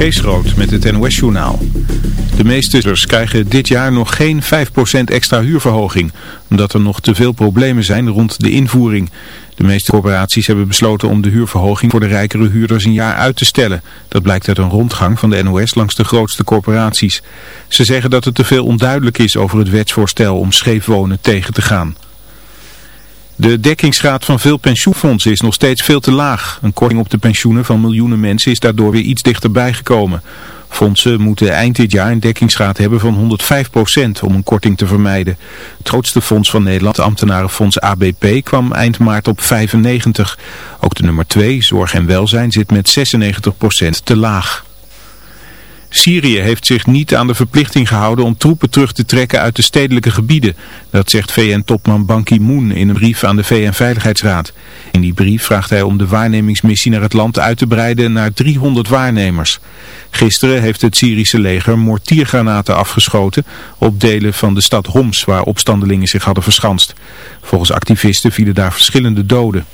Kees met het NOS-journaal. De meeste huurders krijgen dit jaar nog geen 5% extra huurverhoging, omdat er nog te veel problemen zijn rond de invoering. De meeste corporaties hebben besloten om de huurverhoging voor de rijkere huurders een jaar uit te stellen. Dat blijkt uit een rondgang van de NOS langs de grootste corporaties. Ze zeggen dat het te veel onduidelijk is over het wetsvoorstel om scheefwonen tegen te gaan. De dekkingsgraad van veel pensioenfondsen is nog steeds veel te laag. Een korting op de pensioenen van miljoenen mensen is daardoor weer iets dichterbij gekomen. Fondsen moeten eind dit jaar een dekkingsgraad hebben van 105% om een korting te vermijden. Het grootste fonds van Nederland, ambtenarenfonds ABP, kwam eind maart op 95. Ook de nummer 2, Zorg en Welzijn, zit met 96% te laag. Syrië heeft zich niet aan de verplichting gehouden om troepen terug te trekken uit de stedelijke gebieden. Dat zegt VN-topman Ban Ki-moon in een brief aan de VN-veiligheidsraad. In die brief vraagt hij om de waarnemingsmissie naar het land uit te breiden naar 300 waarnemers. Gisteren heeft het Syrische leger mortiergranaten afgeschoten op delen van de stad Homs waar opstandelingen zich hadden verschanst. Volgens activisten vielen daar verschillende doden.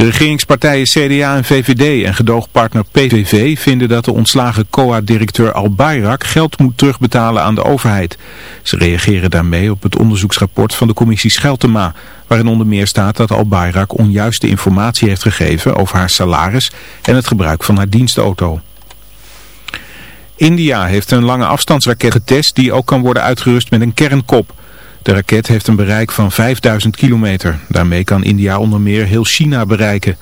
De regeringspartijen CDA en VVD en gedoogpartner PVV vinden dat de ontslagen COA-directeur Al Bayrak geld moet terugbetalen aan de overheid. Ze reageren daarmee op het onderzoeksrapport van de commissie Scheltema, waarin onder meer staat dat Al Bayrak onjuiste informatie heeft gegeven over haar salaris en het gebruik van haar dienstauto. India heeft een lange afstandsraket getest die ook kan worden uitgerust met een kernkop. De raket heeft een bereik van 5000 kilometer. Daarmee kan India onder meer heel China bereiken.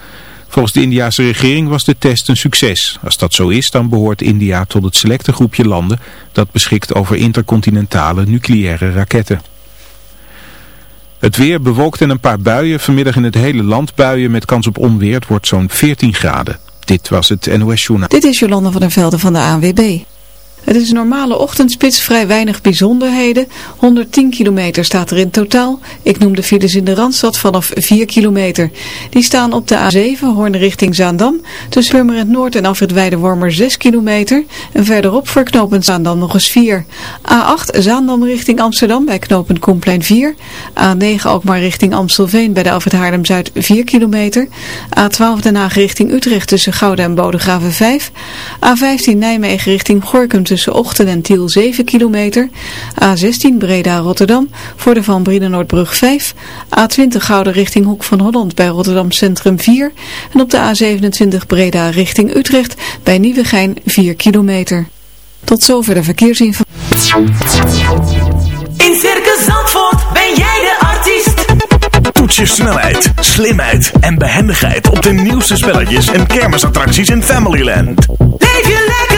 Volgens de Indiase regering was de test een succes. Als dat zo is, dan behoort India tot het selecte groepje landen dat beschikt over intercontinentale nucleaire raketten. Het weer bewolkt en een paar buien. Vanmiddag in het hele land buien met kans op onweer. Het wordt zo'n 14 graden. Dit was het NOS Journaal. Dit is Jolanda van der Velden van de ANWB. Het is een normale ochtendspits, vrij weinig bijzonderheden. 110 kilometer staat er in totaal. Ik noem de files in de Randstad vanaf 4 kilometer. Die staan op de A7, Hoorn richting Zaandam. Tussen Purmerend Noord en Afrit Weidewormer 6 kilometer. En verderop voor knooppunt Zaandam nog eens 4. A8, Zaandam richting Amsterdam bij knooppunt Komplein 4. A9 ook maar richting Amstelveen bij de Afrit Haarlem-Zuid 4 kilometer. A12 Den Haag richting Utrecht tussen Gouda en Bodegraven 5. A15 Nijmegen richting Gorkum tussen Ochten en Tiel 7 kilometer. A16 Breda-Rotterdam voor de Van Brienenoordbrug 5. A20 Gouden richting Hoek van Holland bij Rotterdam Centrum 4. En op de A27 Breda richting Utrecht bij Nieuwegein 4 kilometer. Tot zover de verkeersinformatie. In Circus Zandvoort ben jij de artiest. Toets je snelheid, slimheid en behendigheid op de nieuwste spelletjes en kermisattracties in Familyland. Leef je lekker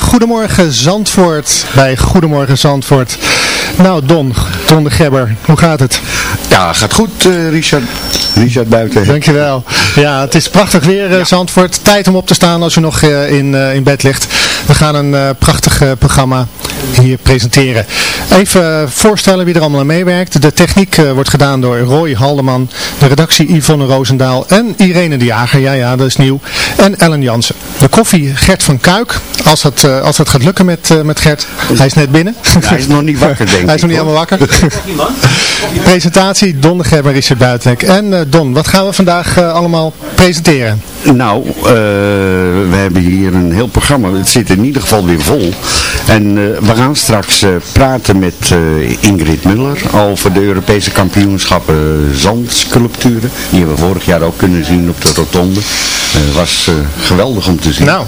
Goedemorgen Zandvoort bij Goedemorgen Zandvoort. Nou Don, Don de Gebber, hoe gaat het? Ja, gaat goed uh, Richard. Richard Buiten. Dankjewel. Ja, het is prachtig weer uh, Zandvoort. Tijd om op te staan als u nog uh, in, in bed ligt. We gaan een prachtig programma hier presenteren. Even voorstellen wie er allemaal aan meewerkt. De techniek wordt gedaan door Roy Haldeman, de redactie Yvonne Roosendaal en Irene de Jager, ja ja, dat is nieuw, en Ellen Jansen. De koffie Gert van Kuik, als het, uh, als het gaat lukken met, met Gert. Hij is net binnen. hij is nog niet wakker, denk ik. hij is nog niet helemaal wakker. Presentatie Don de Gerber, Richard Buitenek. En Don, wat gaan we vandaag allemaal presenteren? Nou, we hebben hier een heel programma. Het zit in ieder geval weer vol. En we gaan straks praten met Ingrid Muller over de Europese kampioenschappen zandsculpturen. Die hebben we vorig jaar ook kunnen zien op de rotonde. Het was geweldig om te zien. Nou.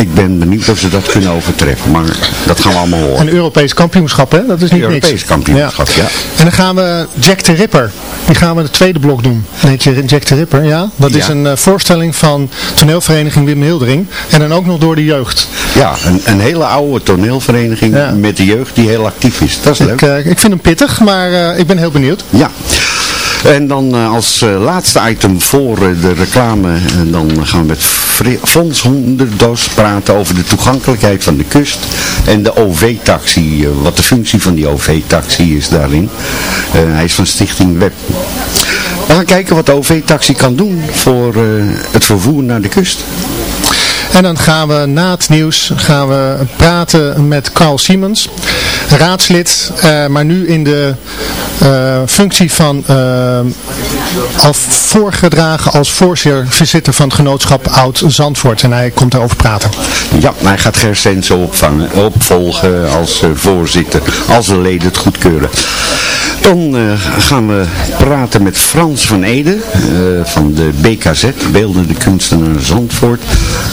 Ik ben benieuwd of ze dat kunnen overtreffen, maar dat gaan we allemaal horen. Een Europees kampioenschap, hè? Dat is niet Europees niks. kampioenschap, ja. En dan gaan we Jack the Ripper, die gaan we de tweede blok doen. Nee, Jack the Ripper, ja. Dat is een uh, voorstelling van toneelvereniging Wim Hildering. En dan ook nog door de jeugd. Ja, een, een hele oude toneelvereniging ja. met de jeugd die heel actief is. Dat is ik, leuk. Uh, ik vind hem pittig, maar uh, ik ben heel benieuwd. Ja. En dan uh, als uh, laatste item voor uh, de reclame, en dan gaan we met Fons Honderdos praten over de toegankelijkheid van de kust en de OV-taxi, wat de functie van die OV-taxi is daarin. hij is van Stichting Web. We gaan kijken wat de OV-taxi kan doen voor het vervoer naar de kust. En dan gaan we na het nieuws gaan we praten met Carl Siemens, raadslid, uh, maar nu in de uh, functie van uh, al voorgedragen als voorzitter van het genootschap Oud Zandvoort. En hij komt daarover praten. Ja, hij gaat Gersense opvangen, opvolgen als voorzitter, als de leden het goedkeuren. Dan gaan we praten met Frans van Ede van de BKZ, Beeldende Kunstenaar Zandvoort,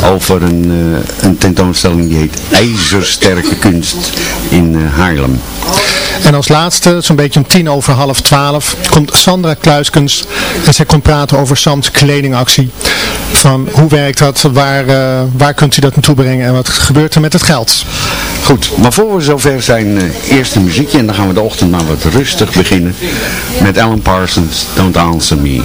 over een, een tentoonstelling die heet IJzersterke Kunst in Haarlem. En als laatste, zo'n beetje om tien over half twaalf, komt Sandra Kluiskens en zij komt praten over Sams kledingactie. Van hoe werkt dat, waar, uh, waar kunt u dat naartoe brengen en wat gebeurt er met het geld? Goed, maar voor we zover zijn, uh, eerst een muziekje en dan gaan we de ochtend maar wat rustig beginnen met Alan Parsons, Don't Answer Me.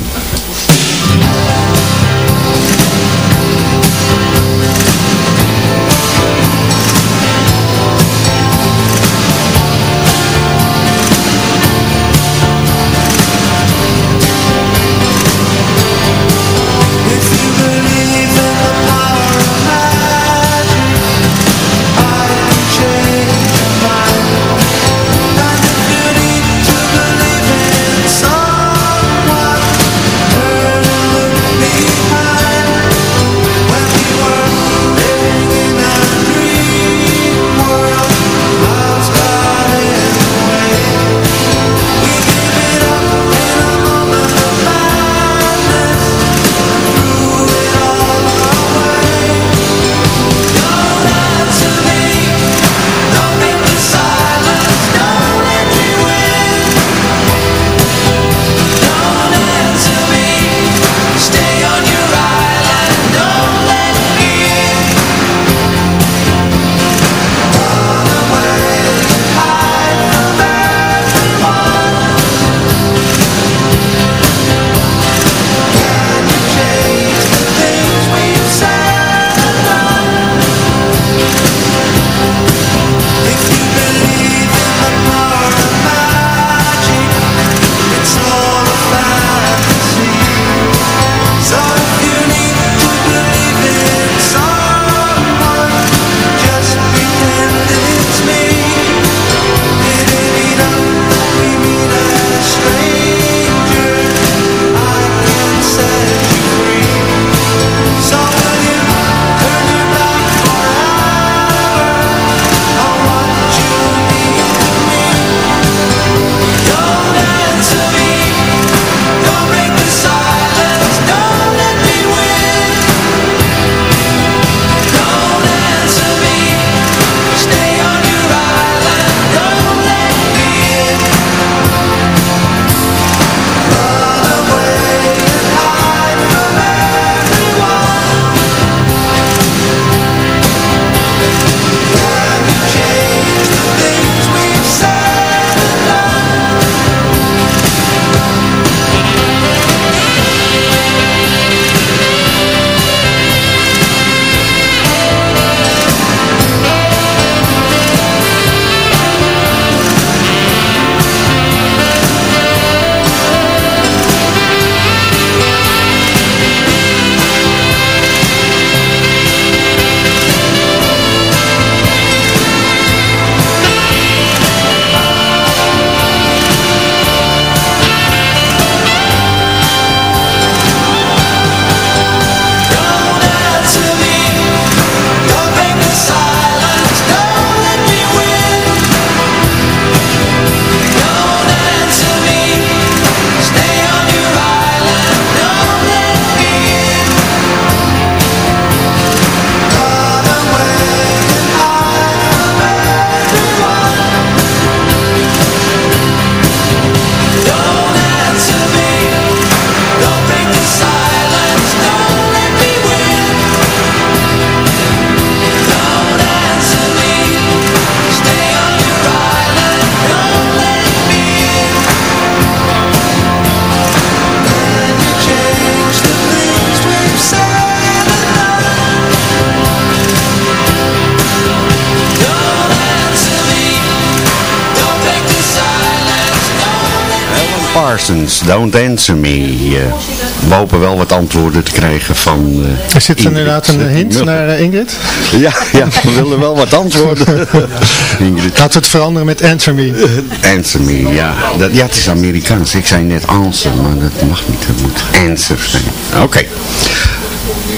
Don't Answer Me. Eh, we hopen wel wat antwoorden te krijgen van uh, Er zit inderdaad een hint naar uh, Ingrid? Ja, ja, we willen wel wat antwoorden. Ingrid. Laten we het veranderen met Answer Me. answer Me, ja. Dat, ja, het is Amerikaans. Ik zei net answer, maar dat mag niet. Het moet answer zijn. Oké.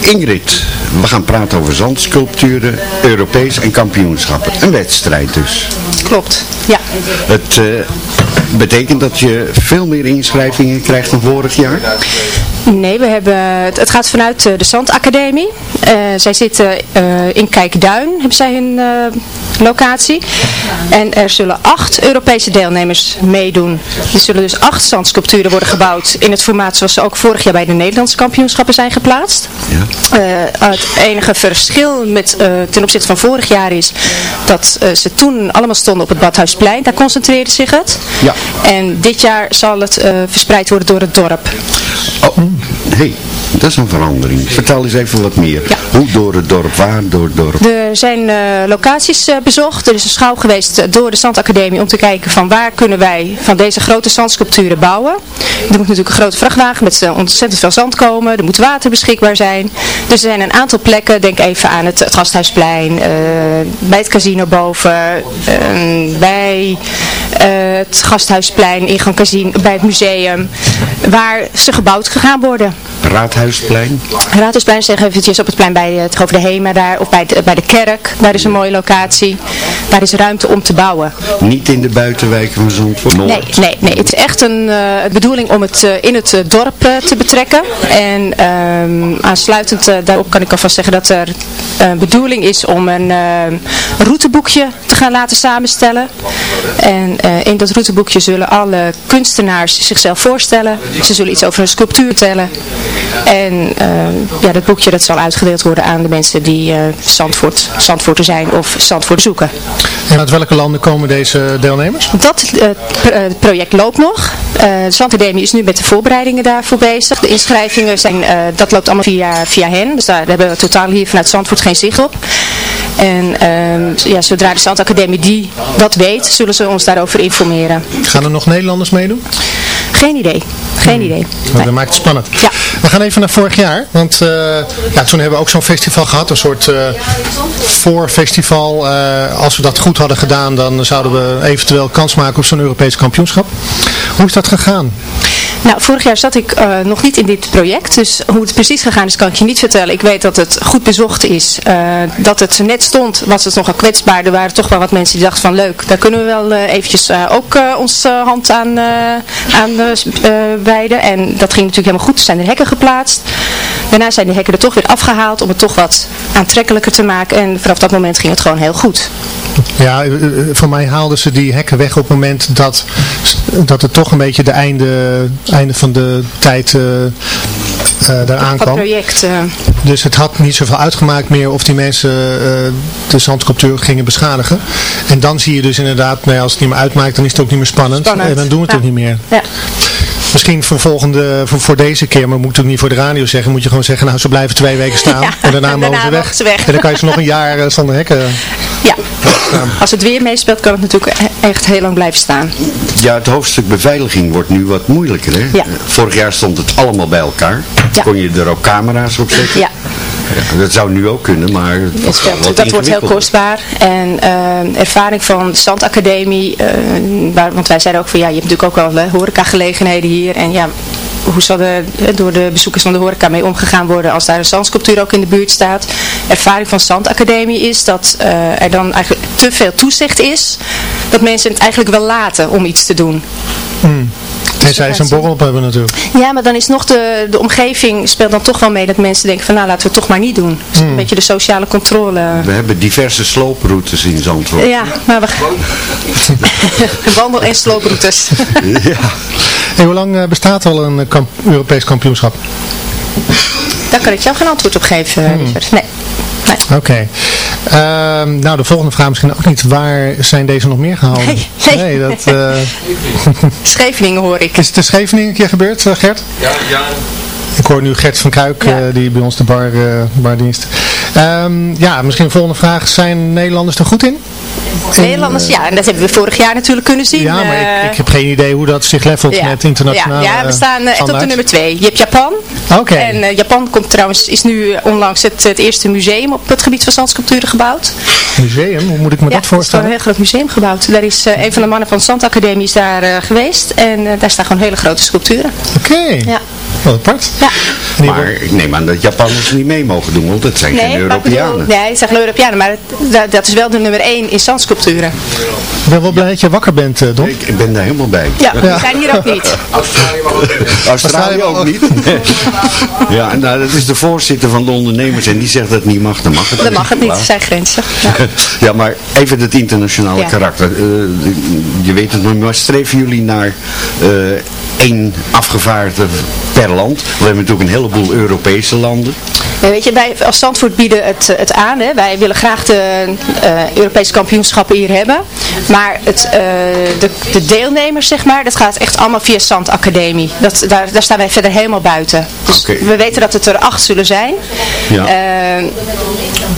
Ingrid, we gaan praten over zandsculpturen, Europees en kampioenschappen. Een wedstrijd dus. Klopt, ja. Het uh, betekent dat je veel meer inschrijvingen krijgt dan vorig jaar? Nee, we hebben, het gaat vanuit de Zandacademie. Uh, zij zitten uh, in Kijkduin, hebben zij een locatie. En er zullen acht Europese deelnemers meedoen. Er zullen dus acht zandsculpturen worden gebouwd in het formaat zoals ze ook vorig jaar bij de Nederlandse kampioenschappen zijn geplaatst. Ja. Uh, het enige verschil met, uh, ten opzichte van vorig jaar is dat uh, ze toen allemaal stonden op het Badhuisplein. Daar concentreerde zich het. Ja. En dit jaar zal het verspreid worden door het dorp. Oh, hey. Dat is een verandering. Vertel eens even wat meer. Hoe door het dorp, waar door het dorp? Er zijn uh, locaties uh, bezocht. Er is een schouw geweest door de Zandacademie om te kijken van waar kunnen wij van deze grote zandsculpturen bouwen. Er moet natuurlijk een grote vrachtwagen met ontzettend veel zand komen. Er moet water beschikbaar zijn. Dus er zijn een aantal plekken. Denk even aan het, het Gasthuisplein, bij het casino boven, bij het Gasthuisplein, ingang casino, bij het museum. Waar ze gebouwd gaan worden. Raadhuisplein? Raadhuisplein, zeg eventjes op het plein bij het Over de Hema daar, of bij de, bij de kerk. Daar is een mooie locatie. Daar is ruimte om te bouwen. Niet in de buitenwijken van Zandvoort? Nee, nee, nee. Het is echt een uh, bedoeling om het uh, in het uh, dorp te betrekken. En ehm, aansluitend daarop kan ik alvast zeggen dat er een bedoeling is om een routeboekje te gaan laten samenstellen. En in dat routeboekje zullen alle kunstenaars zichzelf voorstellen. Ze zullen iets over hun sculptuur vertellen. En uh, ja, dat boekje dat zal uitgedeeld worden aan de mensen die uh, Zandvoort, zijn of Zandvoort zoeken. En uit welke landen komen deze deelnemers? Dat uh, project loopt nog. de Zandacademie is nu met de voorbereidingen daarvoor bezig. De inschrijvingen zijn, dat loopt allemaal via, via hen. Dus daar hebben we totaal hier vanuit Zandvoort geen zicht op. En uh, ja, zodra de Zandacademie die dat weet, zullen ze ons daarover informeren. Gaan er nog Nederlanders meedoen? Geen idee. Geen hmm. idee. Nee. Dat maakt het spannend. Ja. We gaan even naar vorig jaar. Want uh, ja, toen hebben we ook zo'n festival gehad. Een soort uh, voorfestival. Uh, als we dat goed hadden gedaan, dan zouden we eventueel kans maken op zo'n Europees kampioenschap. Hoe is dat gegaan? Nou, vorig jaar zat ik uh, nog niet in dit project, dus hoe het precies gegaan is kan ik je niet vertellen. Ik weet dat het goed bezocht is, uh, dat het net stond, was het nogal kwetsbaar. Er waren toch wel wat mensen die dachten van leuk, daar kunnen we wel uh, eventjes ook onze hand aan, aan wijden. En dat ging natuurlijk helemaal goed, er zijn er hekken geplaatst. Daarna zijn de hekken er toch weer afgehaald om het toch wat aantrekkelijker te maken. En vanaf dat moment ging het gewoon heel goed. Ja, voor mij haalden ze die hekken weg op het moment dat, dat het toch een beetje de einde, einde van de tijd uh, uh, daaraan kwam. project. Uh... Dus het had niet zoveel uitgemaakt meer of die mensen de zandsculptuur gingen beschadigen. En dan zie je dus inderdaad, nou ja, als het niet meer uitmaakt, dan is het ook niet meer spannend. spannend. En dan doen we het ook niet meer. Ja. Misschien voor, volgende, voor, voor, deze keer, maar moet ik niet voor de radio zeggen, moet je gewoon zeggen, nou ze blijven twee weken staan en daarna mogen ze weg. weg. En dan kan je ze nog een jaar uh, zonder hekken. Ja, als het weer meespeelt kan het natuurlijk e- echt heel lang blijven staan. Ja, het hoofdstuk beveiliging wordt nu wat moeilijker hè? Ja. Vorig jaar stond het allemaal bij elkaar. Kon je er ook camera's op zetten? Ja. Ja, dat zou nu ook kunnen, maar dat, dat wordt heel kostbaar. En uh, ervaring van de Zandacademie, uh, waar, want wij zeiden ook van ja, je hebt natuurlijk ook wel uh, horecagelegenheden hier. En ja, hoe zal er door de bezoekers van de horeca mee omgegaan worden als daar een zandsculptuur ook in de buurt staat. Ervaring van Zandacademie is dat er dan eigenlijk te veel toezicht is, dat mensen het eigenlijk wel laten om iets te doen. Hmm. Tenzij ze een borrel op hebben natuurlijk. Ja, maar dan is nog de, de omgeving speelt dan toch wel mee dat mensen denken van nou laten we het toch maar niet doen. Dus Een hmm. beetje de sociale controle. We hebben diverse slooproutes in Zandvoort. Ja, maar we wandel- en slooproutes. ja. En hoe lang eh, bestaat al een kamp Europees kampioenschap? Daar kan ik jou geen antwoord op geven, hmm. Nee. Oké. Okay. Ehm, nou, de volgende vraag misschien ook niet. Waar zijn deze nog meer gehouden? Nee, nee. nee dat, uh... Scheveningen hoor ik. Is het in Scheveningen een keer gebeurd, eh, Gert? Ja, ja. Ik hoor nu Gert van Kuik, ja. uh, die bij ons de bar, uh, bardienst. Ehm, ja, misschien een volgende vraag. Zijn Nederlanders er goed in? Nederlanders, ja, en dat hebben we vorig jaar natuurlijk kunnen zien. Ja, maar Eh, ik, ik heb geen idee hoe dat zich levelt ja. met internationale Ja, ja we staan eh, echt op de nummer 2. Je hebt Japan. Oké. En eh, Japan komt trouwens, is nu eh, onlangs het, het eerste museum op het gebied van zandsculpturen gebouwd. Museum, hoe moet ik me dat er is gewoon voorstellen? een heel groot museum gebouwd. Daar is eh, een van de mannen van de Zandacademie is daar eh, geweest. En eh, daar staan gewoon hele grote sculpturen. Oké, Ja. Wat apart. Ja. Maar ik neem aan dat Japanners niet mee mogen doen, want dat zijn geen maar ik bedoel- Europeanen. nee, het zijn geen Europeanen, maar het- dat, dat is wel de nummer 1 in zandsculpturen. Ik ben wel blij dat je wakker bent, eh, Don. Ik, ik ben daar helemaal bij. Ja, die zijn hier ook niet. Australië ook niet. ja, nou dat is de voorzitter van de ondernemers en die zegt dat het niet mag, dan mag het Dat mag het niet, er zijn grenzen. Ja. Ja, maar even het internationale Ja. karakter. Eh, je weet het nog niet, maar streven jullie naar eh, één afgevaardigde per land? We hebben natuurlijk een heleboel Europese landen. Ja, weet je, wij als Zandvoort bieden het, het aan. Hè. Wij willen graag de eh, Europese kampioenschappen hier hebben. Maar het, eh, de, de deelnemers, zeg maar, dat gaat echt allemaal via Zandacademie. Dat, daar, daar staan wij verder helemaal buiten. Dus we weten dat het er acht zullen zijn. Ja. Eh,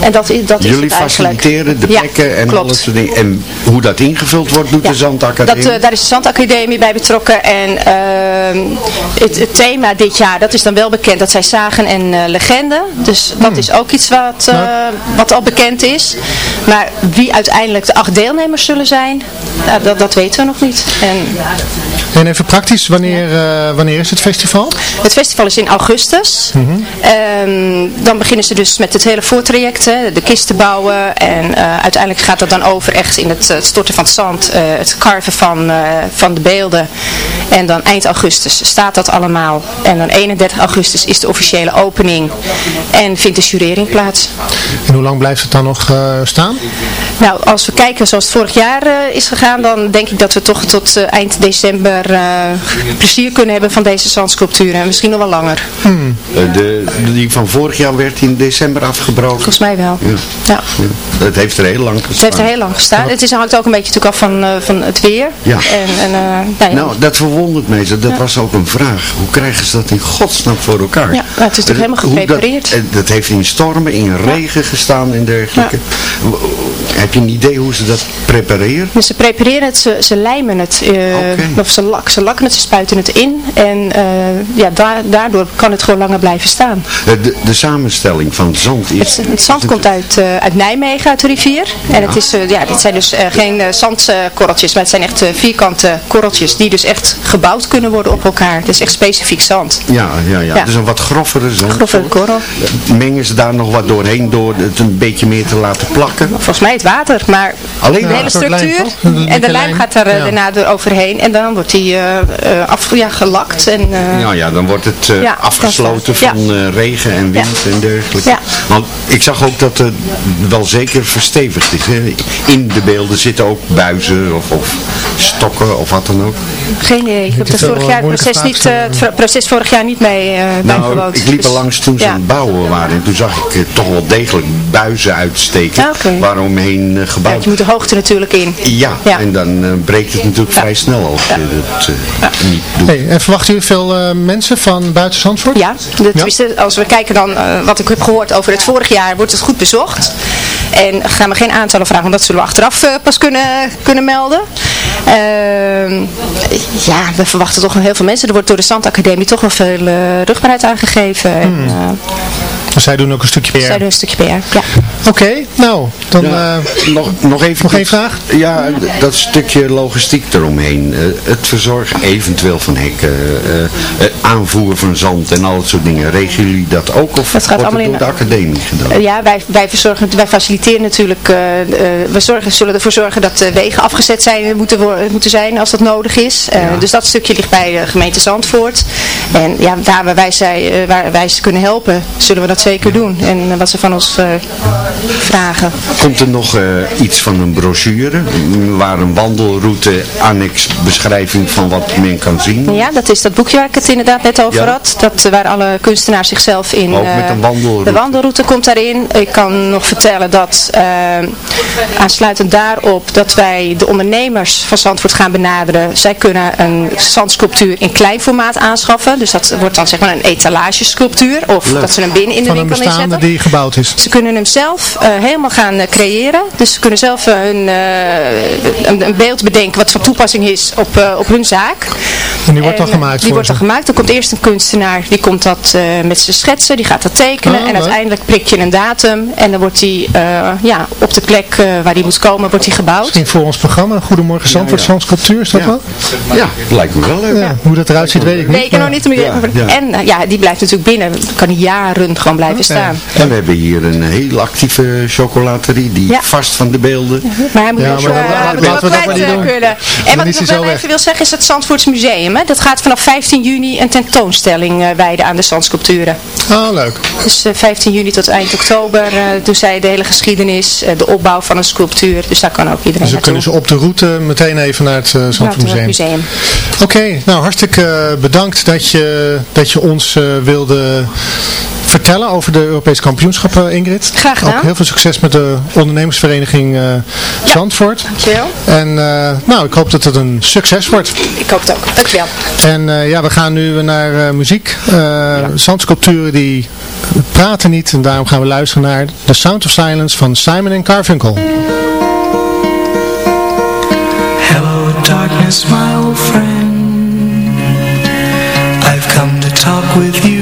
en dat, dat is Jullie faciliteren de Ja, plekken en klopt. alles soort dingen. En hoe dat ingevuld wordt, doet Ja, de Zandacademie? Dat, daar is de Zandacademie bij betrokken. En ehm, het, het thema dit jaar, dat is dan wel bekend. Dat zijn zagen en eh, legenden. Dus dat is ook iets wat, eh, wat al bekend is. Maar wie uiteindelijk de acht deelnemers zullen zijn, nou, dat, dat weten we nog niet. En En even praktisch, wanneer, eh, wanneer is het festival? het festival is in augustus. Ehm, dan beginnen ze dus met het hele voortraject, hè, de kisten bouwen. En uiteindelijk gaat dat dan over echt in het, het storten van het zand, het carven van, van de beelden. En dan eind augustus staat dat allemaal. En dan 31 augustus is de officiële opening en vindt de jurering plaats. En hoe lang blijft het dan nog eh, staan? Nou, als we kijken zoals het vorig jaar eh, is gegaan, dan denk ik dat we toch tot eh, eind december plezier kunnen hebben van deze zandsculpturen. En misschien nog wel langer. Hmm. De, die van vorig jaar werd in december afgebroken? Volgens mij wel. Ja. Het heeft er heel lang gestaan. Het heeft er heel lang gestaan. Het is, hangt ook een beetje natuurlijk af van, van het weer. Ja. En, nou, nou, dat verwoord 100 meter, dat was ook een vraag. Hoe krijgen ze dat in godsnaam voor elkaar? Ja, maar het is toch helemaal geprepareerd? Dat, dat, heeft in stormen, in regen gestaan en dergelijke. Heb je een idee hoe ze dat prepareren? Dus ze prepareren het, ze, ze lijmen het. Eh, of ze, lak, ze lakken het, ze spuiten het in. En eh, ja, daardoor kan het gewoon langer blijven staan. Eh, de, de samenstelling van het zand is... Het, zand komt uit, uit Nijmegen, uit de rivier. En het is, ja, dit zijn dus geen zandkorreltjes, maar het zijn echt vierkante korreltjes die dus echt gebouwd kunnen worden op elkaar. Het is echt specifiek zand. Ja, ja, ja. Ja. Dus een wat groffere zand. Grove korrel. Mengen ze daar nog wat doorheen door het een beetje meer te laten plakken? Volgens mij het water, maar Alleen de hele lijm, structuur. en de lijm gaat daar eh, Ja. daarna door overheen. En dan wordt die eh, eh, af, ja, gelakt. En, eh, Ja, ja, dan wordt het eh, Ja, afgesloten van eh, regen en wind en dergelijke. Ja. Want ik zag ook dat het wel zeker verstevigd is. Hè. In de beelden zitten ook buizen of, of stokken of wat dan ook. Geen idee. Ik heb het vorig eh, jaar het proces, niet, vragen eh, het ver- proces vorig jaar niet mee eh Nou, bijgewoond. ik liep er Dus- langs toen ze ja. aan het bouwen waren. En toen zag ik eh, toch wel degelijk buizen uitsteken. Ah. Waaromheen eh, Ja, gebouwd je moet de hoogte natuurlijk in. Ja, Ja. en dan eh, breekt het natuurlijk Ja. vrij snel als je dat eh, niet doet. Hey, en verwachten jullie veel eh, mensen van buiten Zandvoort? Ja, de, als we kijken dan eh, wat ik heb gehoord over het vorig jaar, wordt het goed bezocht. En gaan we geen aantallen vragen, want dat zullen we achteraf eh, pas kunnen, kunnen melden. Ehm, ja, we verwachten toch nog heel veel mensen. Er wordt door de Zandacademie toch wel veel eh, rugbaarheid aangegeven. En, eh, Dus zij doen ook een stukje zij PR. doen een stukje PR. Ja. Oké, nou, dan... Ja, eh, nog, nog even nog één iets. vraag? Ja, dat stukje logistiek eromheen. Eh, het verzorgen eventueel van hekken, eh, eh, aanvoer van zand en al dat soort dingen. Regelen jullie dat ook of Dat gaat wordt allemaal het door in- de academie gedaan? Ja, wij, wij, verzorgen, wij faciliteren natuurlijk, eh, eh, we zorgen, zullen ervoor zorgen dat de wegen afgezet zijn, moeten, moeten zijn als dat nodig is. Eh, Dus dat stukje ligt bij de gemeente Zandvoort. En ja, daar waar wij, zij, waar wij ze kunnen helpen, zullen we dat zeker doen. En eh, wat ze van ons eh, vragen. Komt er nog eh, iets van een brochure, waar een wandelroute, annex, beschrijving van wat men kan zien? Ja, dat is dat boekje waar ik het inderdaad net over Ja. had. Dat, waar alle kunstenaars zichzelf in... Ook met een wandelroute. De wandelroute komt daarin. Ik kan nog vertellen dat aansluitend daarop dat wij de ondernemers van Zandvoort gaan benaderen. Zij kunnen een zandsculptuur in klein formaat aanschaffen. Dus dat wordt dan zeg maar een etalagesculptuur. Of Leuk. dat ze hem binnen in de van een bestaande die gebouwd is. Ze kunnen hem zelf eh, helemaal gaan eh, creëren. Dus ze kunnen zelf eh, hun, eh, een, een beeld bedenken wat van toepassing is op, eh, op hun zaak. En die wordt dan gemaakt Die wordt dan ze. gemaakt. Er komt eerst een kunstenaar, die komt dat eh, met zijn schetsen, die gaat dat tekenen. Oh, en leuk. uiteindelijk prik je een datum en dan wordt die eh, ja, op de plek eh, waar die moet komen, wordt die gebouwd. Misschien voor ons programma, Goedemorgen Zandvoort, ja. zo'n sculptuur, is dat Ja. wel? Ja, lijkt me wel leuk. Ja, hoe dat eruit ziet weet ik niet. Weet ik nog niet meer. Ja, ja. En ja, die blijft natuurlijk binnen. Kan jaren gewoon blijven staan. En we hebben hier een heel actieve chocolaterie, die Ja. vast van de beelden. Maar hij moet Ja, maar eh, hij laten we dat niet eh, doen. kunnen. En Dan wat ik nog wel even wil zeggen is het Zandvoorts Museum. Hè? Dat gaat vanaf 15 juni een tentoonstelling eh, wijden aan de zandsculpturen. Oh, leuk. Dus eh, 15 juni tot eind oktober eh doen zij de hele geschiedenis, eh, de opbouw van een sculptuur. Dus daar kan ook iedereen Dus dan kunnen ze op de route meteen even naar het Zandvoort het Museum. museum. Oké, nou hartstikke eh, bedankt dat je, dat je ons eh, wilde vertellen over de Europese kampioenschappen, Ingrid. Graag gedaan. Ook heel veel succes met de ondernemersvereniging eh, Zandvoort. Dankjewel. En eh, nou, ik hoop dat het een succes wordt. Ik hoop het ook. Dankjewel. En eh, ja, we gaan nu naar eh, muziek. Uh, Zandsculpturen die praten niet en daarom gaan we luisteren naar The Sound of Silence van Simon Carfunkel. Hello darkness my old friend I've come to talk with you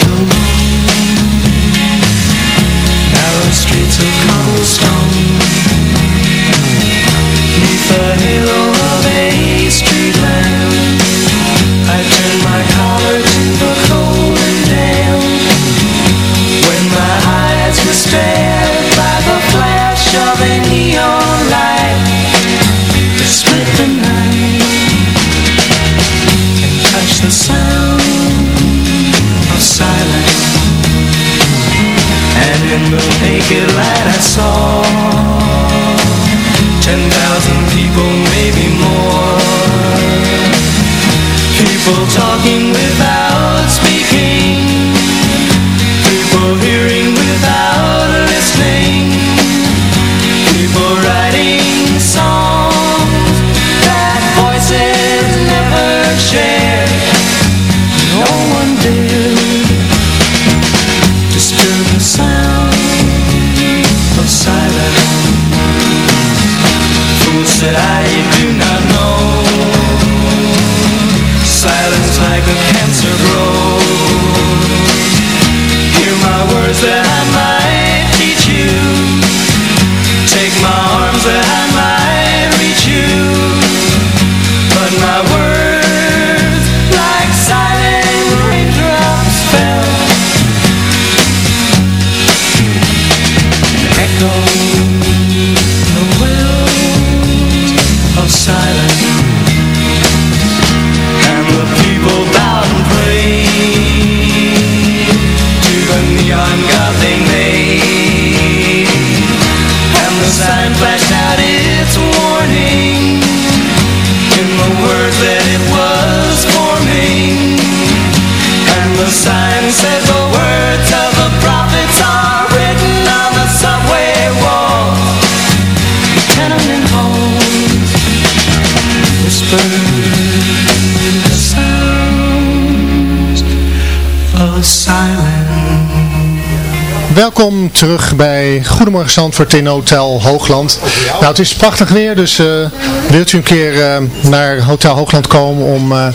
in the naked light I saw. Ten thousand people, maybe more. People talking Welkom terug bij Goedemorgen Zandvoort in Hotel Hoogland. Nou, het is prachtig weer, dus uh, wilt u een keer uh, naar Hotel Hoogland komen om uh,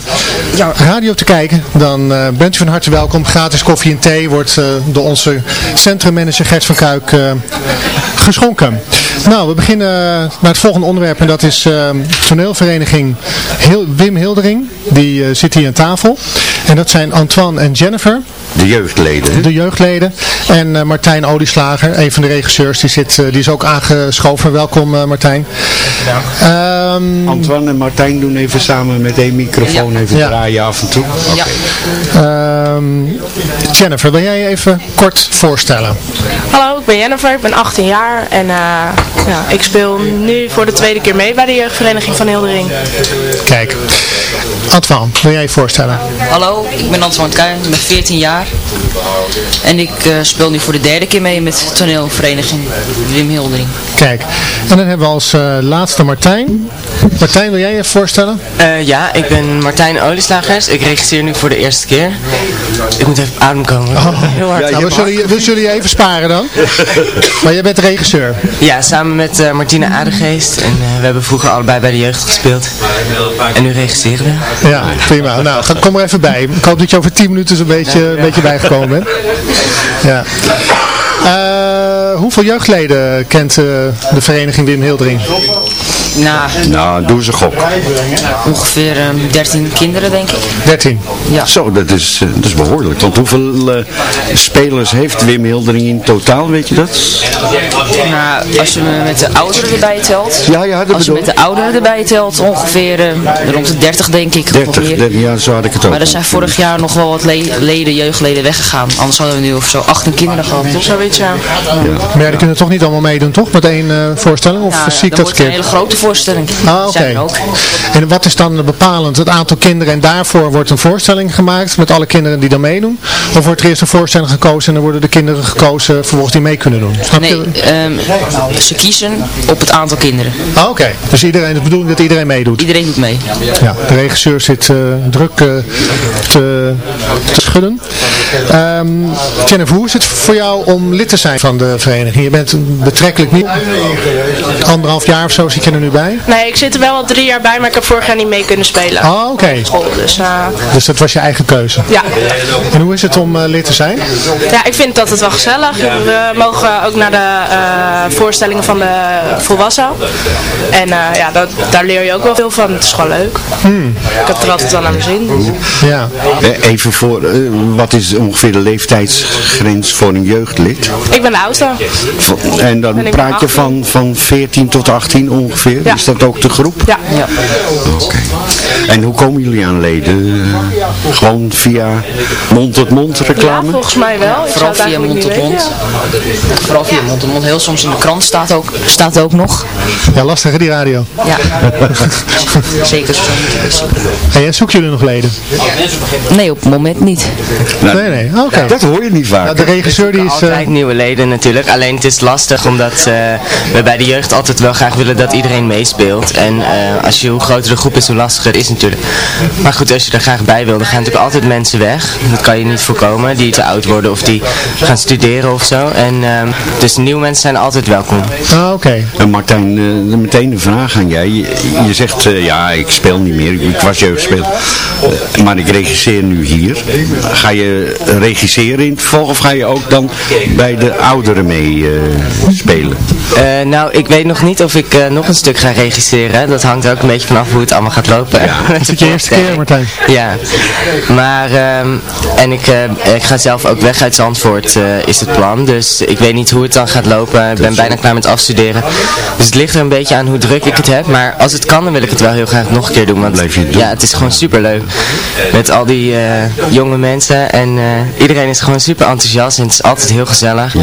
radio te kijken, dan bent u van harte welkom. Gratis koffie en thee wordt door onze centrummanager Gert van Kuik geschonken. Nou, we beginnen naar het volgende onderwerp en dat is toneelvereniging Hil Wim Hildering. Die zit hier aan tafel. En dat zijn Antoine en Jennifer. De jeugdleden. hè? de jeugdleden. En eh, Martijn Olieslager, een van de regisseurs, die, zit, eh, die is ook aangeschoven. Welkom eh, Martijn. Ehm, Antoine en Martijn doen even samen met één microfoon even Ja. draaien af en toe. Oké. ehm, Jennifer, wil jij je even kort voorstellen? Hallo, ik ben Jennifer, ik ben 18 jaar en eh, ja, ik speel nu voor de tweede keer mee bij de jeugdvereniging van Hildering. Kijk, Antoine, wil jij je voorstellen? Hallo, ik ben Antoine Kuijn, ik ben 14 jaar. En ik eh, speel nu voor de derde keer mee met toneelvereniging Wim Hildering. Kijk, en dan hebben we als eh, laatste Martijn. Martijn, wil jij je voorstellen? Eh, ja, ik ben Martijn Olieslagers. Ik regisseer nu voor de eerste keer. Ik moet even op adem komen. Heel hard. Nou, we, zullen je, we zullen je even sparen dan. Maar jij bent regisseur. Ja, samen met eh Martina Aardegeest. En eh, we hebben vroeger allebei bij de jeugd gespeeld. En nu regisseren we. Ja, prima. Nou, ga- kom er even bij. Ik hoop dat je over 10 minuten zo'n beetje, een beetje bijgekomen bent. Ja. Eh, hoeveel jeugdleden kent eh, de vereniging Wim Hildering? Nou, Nou, doe ze gok. ongeveer ehm, 13 kinderen denk ik. 13. Ja. Zo, dat is, eh, dat is behoorlijk. Want hoeveel eh, spelers heeft Wim Hildering in totaal, weet je dat? Nou, als je me met de ouderen erbij telt. Ja, ja, dat Als je bedoel met de ouderen erbij telt, ongeveer eh, rond de 30 denk ik. of 30, wat meer. 30 jaar, zo had ik het ook. Maar er zijn vorig jaar nog wel wat le- leden, jeugdleden weggegaan. Anders hadden we nu of zo 18 kinderen gehad, toch? Zoiets, ja. Maar ja, die kunnen toch niet allemaal meedoen, toch? Met één eh, voorstelling? Of Nou, zie ik dat dat wordt een hele grote voorstelling. Ah. Zijn er ook. En wat is dan bepalend? Het aantal kinderen en daarvoor wordt een voorstelling gemaakt met alle kinderen die dan meedoen? Of wordt er eerst een voorstelling gekozen en dan worden de kinderen gekozen vervolgens die mee kunnen doen? Snap je? Nee, ehm, ze kiezen op het aantal kinderen. Ah, oké. Dus iedereen, de bedoeling dat iedereen meedoet? Iedereen doet mee. Ja, de regisseur zit eh, druk eh, te, te schudden. Ehm Jennifer, hoe is het voor jou om lid te zijn van de vereniging? Je bent betrekkelijk niet anderhalf jaar of zo zit je er nu bij? Nee, ik zit er wel al drie jaar bij, maar ik heb vorig jaar niet mee kunnen spelen. Ah, oké. Dus eh, Dus dat was je eigen keuze? ja. En hoe is het om eh, lid te zijn? ja, ik vind dat het wel gezellig. We mogen ook naar de eh, voorstellingen van de volwassenen. En eh, ja, dat, daar leer je ook wel veel van. Het is gewoon leuk. Hmm. Ik heb er altijd wel naar mijn zin. Dus. Ja. Even voor, wat is ongeveer de leeftijdsgrens voor een jeugdlid? Ik ben de oudste. En dan praat je 18. van, van 14 tot 18 ongeveer. Ja. Is dat ook de groep? Ja. Oké. En hoe komen jullie aan leden? Eh, gewoon via mond-tot-mond Ja, reclame? volgens mij wel. Ik Vooral via eigenlijk mond niet tot mond. weten. Vooral via mond tot mond. Heel soms in de krant staat ook, staat ook nog. Ja, lastig hè, die radio. Ja. Zeker. Hey, en zoeken jullie nog leden? Nee, op het moment niet. Nou, Nee, nee. Oké. Dat hoor je niet vaak. Ja, de regisseur die is... eh, Altijd nieuwe leden natuurlijk. Alleen het is lastig omdat eh, we bij de jeugd altijd wel graag willen dat iedereen meespeelt. En eh, als je, hoe groter de groep is, hoe lastiger het is natuurlijk. Maar goed, als je er graag bij wil, dan gaan natuurlijk altijd mensen weg. Dat kan je niet voorkomen, die te oud worden of die gaan studeren of zo. En ehm, dus nieuwe mensen zijn altijd welkom. Ah, oké. En Martijn, eh, meteen een vraag aan jij. Je, je zegt, eh, ja, ik speel niet meer. Ik was jeugdspeler. Eh, maar ik regisseer nu hier. Ga je regisseren in het vervolg of ga je ook dan bij de ouderen mee eh, spelen? Eh, nou, ik weet nog niet of ik eh, nog een stuk ga regisseren. Dat hangt ook een beetje vanaf hoe het allemaal gaat lopen. Is het je eerste keer, Martijn? Ja, maar ehm, en ik, eh, ik ga zelf ook weg uit Zandvoort eh, is het plan. Dus ik weet niet hoe het dan gaat lopen. Ik ben bijna klaar met afstuderen. Dus het ligt er een beetje aan hoe druk ik het heb. Maar als het kan, dan wil ik het wel heel graag nog een keer doen. Want Blijf je het doen? ja, het is gewoon super leuk. Met al die eh, jonge mensen. En eh, iedereen is gewoon super enthousiast. En het is altijd heel gezellig.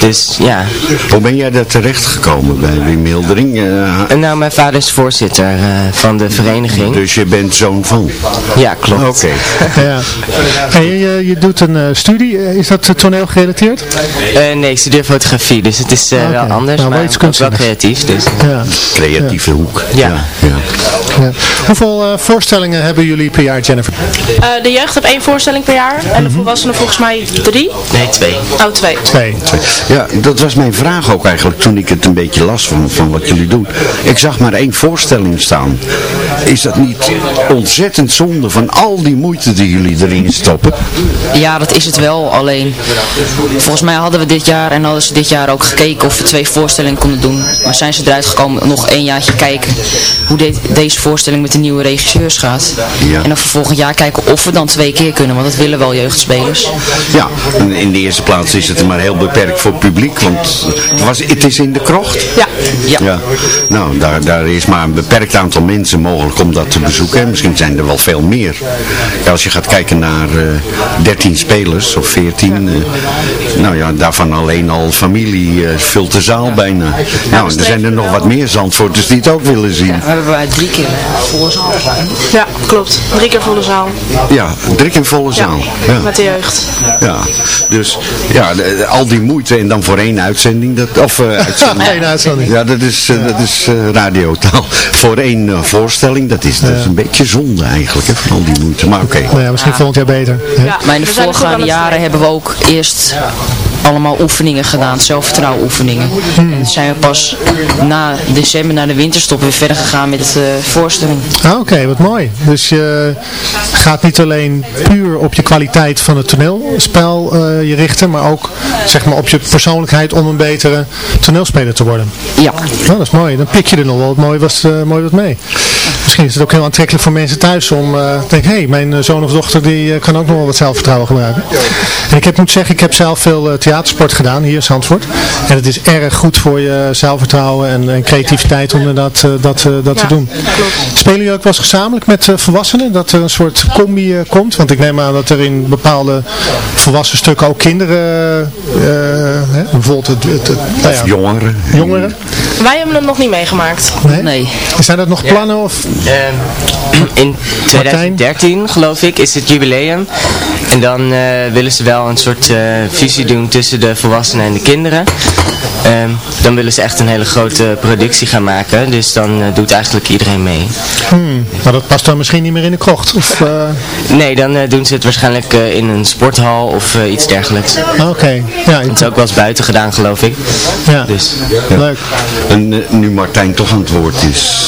Dus ja. Hoe ben jij daar terecht gekomen bij Wim Hildering? Eh, En nou, mijn vader is voorzitter eh, van de vereniging. dus je bent zoon van? Ja, klopt. Oké. Ja. Hey, je, je doet een eh, studie. Eh, Is dat eh, toneel gerelateerd? Eh, nee, ik studeer fotografie, dus het is eh, wel anders, Nou, wel maar iets wel creatief. Dus. Ja. Creatieve hoek. Ja. ja. ja. Hoeveel eh, voorstellingen hebben jullie per jaar, Jennifer? Eh, de jeugd heeft één voorstelling per jaar. En de volwassenen volgens mij drie. Nee, twee. Oh, twee. Twee. Ja, dat was mijn vraag ook eigenlijk toen ik het een beetje las van, van wat jullie doen. Ik zag maar één voorstelling staan. Is dat niet ontzettend zonde van al die moeite die jullie erin stoppen? Ja, dat is het wel. Alleen, volgens mij hadden we dit jaar en hadden ze dit jaar ook gekeken of we twee voorstellingen konden doen. Maar zijn ze eruit gekomen nog één jaartje kijken hoe dit, deze voorstelling met de nieuwe regisseurs gaat. Ja. En dan voor volgend jaar kijken of we dan twee keer kunnen, want dat willen wel jeugd acht spelers. Ja, in- in de eerste plaats is het maar heel beperkt voor het publiek, want het, was, het is in de krocht. Ja. Ja. Nou, daar, daar is maar een beperkt aantal mensen mogelijk om dat te bezoeken. En misschien zijn er wel veel meer. Ja, als je gaat kijken naar eh 13 spelers of 14, eh, nou ja, daarvan alleen al familie eh, vult de zaal bijna. Nou, er zijn er nog wat meer Zandvoorters die het ook willen zien. We hebben wij drie keer volle zaal. Ja, klopt. Drie keer volle zaal. Ja, drie keer volle zaal. Ja. Met de jeugd. Ja, dus ja, al die moeite en dan voor één uitzending, dat, of eh, uitzending. Eén uitzending. Ja, dat is, eh, dat is eh, radiotaal. Voor één eh, voorstelling, dat is, dat is een beetje zonde eigenlijk, hè, van al die moeite. Maar oké. Nou ja, misschien volgend jaar beter. hè? Maar in de voorgaande jaren hebben we ook eerst allemaal oefeningen gedaan, zelfvertrouwen oefeningen. Hmm. En zijn we pas na december, na de winterstop, weer verder gegaan met de voorstelling. Ah, Oké, wat mooi. Dus je gaat niet alleen puur op je kwaliteit van het toneelspel eh, je richten, maar ook zeg maar, op je persoonlijkheid om een betere toneelspeler te worden. Ja. Nou, dat is mooi. Dan pik je er nog wel wat mooi wat, eh, mooi wat mee. Misschien is het ook heel aantrekkelijk voor mensen thuis om eh, te denken, hé, hey, mijn eh, zoon of dochter die eh, kan ook nog wel wat zelfvertrouwen gebruiken. En ik heb, moet zeggen, ik heb zelf veel eh, theatersport gedaan hier in Zandvoort. En het is erg goed voor je zelfvertrouwen en, en creativiteit om inderdaad eh, dat, eh, dat te doen. klopt. Spelen jullie ook wel eens gezamenlijk met eh, volwassenen? Dat er een soort combi eh, komt? Want ik neem aan dat er in bepaalde volwassen stukken ook kinderen, eh, hè, bijvoorbeeld het, het, het- nou ja, Of jongeren. jongeren. Wij hebben het nog niet meegemaakt. Nee? Nee. Zijn dat nog plannen? Of? Ehm, in 2013 geloof ik is het jubileum. En dan eh, willen ze wel een soort eh, fusie doen tussen de volwassenen en de kinderen. Ehm, dan willen ze echt een hele grote productie gaan maken. Dus dan eh, doet eigenlijk iedereen mee. Hmm, maar dat past dan misschien niet meer in de krocht. Of, eh, Nee, dan eh, doen ze het waarschijnlijk eh, in een sporthal of eh, iets dergelijks. Oké, ja, Het is ook wel eens buiten gedaan geloof ik. ja. Dus leuk. En nu Martijn toch aan het woord is.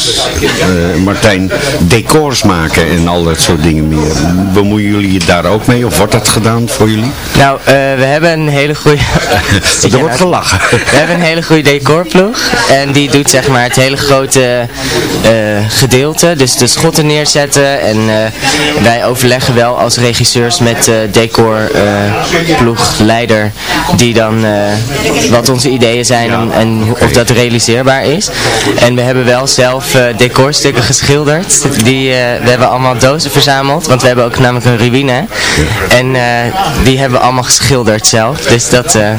eh, Martijn, decors maken en al dat soort dingen meer. Bemoeien jullie je daar ook mee of wordt dat gedaan voor jullie? Nou, eh, we hebben een hele goede... Er wordt gelachen. We hebben een hele goede decorploeg. En die doet zeg maar het hele grote eh, gedeelte. Dus de schotten neerzetten. En eh, wij overleggen wel als regisseurs met de decorploegleider. die dan eh, wat onze ideeën zijn en, en of dat realiseerbaar is. En we hebben wel zelf eh, decorstukken geschilderd. Die, eh, we hebben allemaal dozen verzameld. Want we hebben ook namelijk een ruïne. En eh, die hebben we allemaal geschilderd zelf. Dus dat, eh,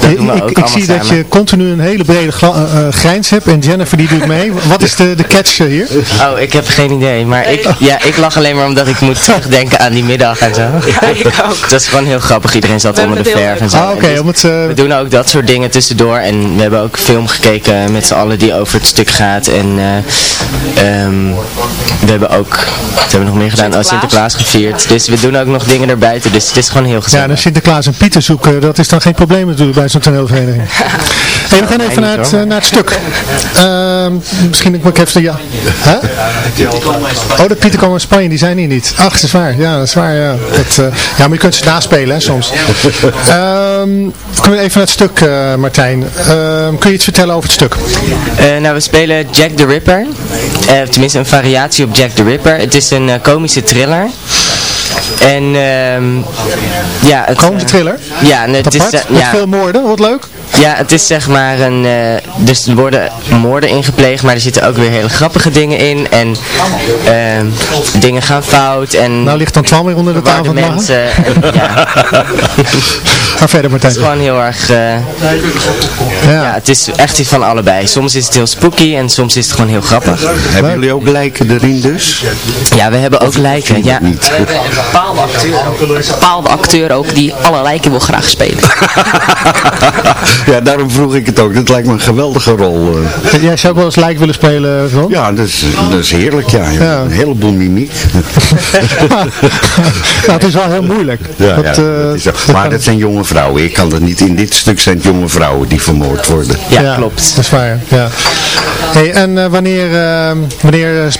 dat doen we ook ik allemaal zie dat je continu een hele brede eh, eh, grijns hebt en Jennifer die doet mee. Wat is de, de catch eh, hier? Oh, ik heb geen idee. Maar ik, ja, ik lach alleen maar omdat ik moet terugdenken aan die middag en zo. Dat is gewoon heel grappig. Iedereen zat We onder de verf en zo. Ah, oké, En dus om het, eh, we doen ook dat soort dingen tussendoor. En we hebben ook film gekeken met z'n allen die over het stuk gaat. En eh, ehm, we hebben ook, wat hebben we nog meer gedaan? Oh, Sinterklaas gevierd. Dus we doen ook nog dingen erbuiten. Dus het is gewoon heel gezellig. Ja, dan Sinterklaas en Pieter zoeken, dat is dan geen probleem natuurlijk bij zo'n toneelvereniging. Hey, we gaan even naar het, eh, naar het stuk. Ehm, misschien ik moet even, ja. Huh? Oh, de Pieter komen uit Spanje, die zijn hier niet. Ach, dat is waar. Ja, dat is waar, ja. Dat, eh, ja, maar je kunt ze naspelen, hè, soms. Ehm kom even naar het stuk, eh, Martijn. Ehm, kun je iets vertellen over het stuk? Eh, nou, we spelen Jack the Ripper. Eh, tenminste, een variatie op Jack the Ripper. Het is een komische thriller. En ehm ja, het, Komische thriller? Ja, en het is, met ja, veel moorden, wat leuk. Ja, het is zeg maar een, eh, dus er worden moorden ingepleegd, maar er zitten ook weer hele grappige dingen in en ehm, dingen gaan fout en Nou ligt dan Twan weer onder de tafel van mensen. En, ja, Ga verder, Martijn. het is gewoon heel erg, eh, ja, het is echt iets van allebei. Soms is het heel spooky en soms is het gewoon heel grappig. Hebben jullie ook lijken erin dus? Ja, we hebben ook lijken, ja. Niet. Een bepaalde acteur, ook, een bepaalde acteur ook die alle lijken wil graag spelen. ja, daarom vroeg ik het ook. Dat lijkt me een geweldige rol. eh. Jij zou ook wel eens lijk willen spelen, Ron? Ja, dat is, dat is heerlijk, ja. Ja. Een heleboel mimiek. nou, het is wel heel moeilijk. Ja, Dat, ja, eh, dat is zo. maar dat zijn jonge vrouwen. Ik kan dat niet. In dit stuk zijn het jonge vrouwen die vermoord worden. Ja, klopt. Dat is waar, ja. Hey, en eh, wanneer, wanneer eh,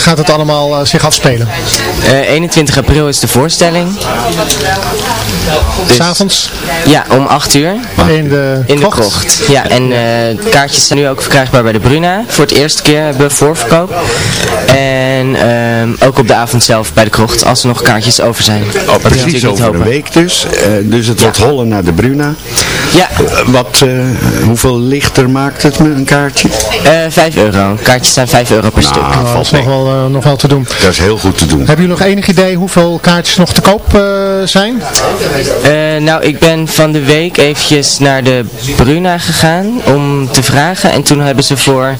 gaat het allemaal eh, zich afspelen? Eh, 21 april is de voorstelling. Dus- S'avonds? Ja, om 8 uur. In de In de. Ja, en eh, kaartjes zijn nu ook verkrijgbaar bij de Bruna. Voor het eerste keer hebben we voorverkoop. En ehm, ook op de avond zelf bij de krocht, als er nog kaartjes over zijn. Oh, precies over een hopen. week dus. Eh, dus het wordt hollen naar de Bruna. Ja. wat, eh, hoeveel lichter maakt het met een kaartje? Eh 5 euro. Kaartjes zijn 5 euro per stuk. Nou, dat is nog wel, eh, nog wel te doen. Dat is heel goed te doen. Hebben jullie nog enig idee hoeveel kaartjes nog te koop eh, zijn? Eh, nou, ik ben van de week eventjes naar de Bruna gegaan om te vragen. En toen hebben ze voor...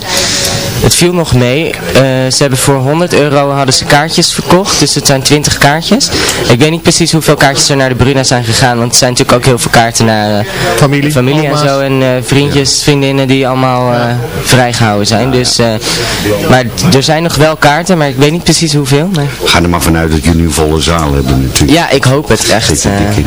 Het viel nog mee. Eh, ze hebben voor 100 euro hadden ze kaartjes verkocht. Dus het zijn 20 kaartjes. Ik weet niet precies hoeveel kaartjes er naar de Bruna zijn gegaan. Want er zijn natuurlijk ook heel veel kaarten naar familie, familie en zo. En eh, vriendjes, vriendinnen die allemaal eh, vrijgehouden zijn. Dus, eh, maar er zijn nog wel kaarten. Maar ik weet niet precies hoeveel. Maar... Ga er maar vanuit dat jullie een volle zaal hebben natuurlijk. Ja, ik hoop het echt. eh.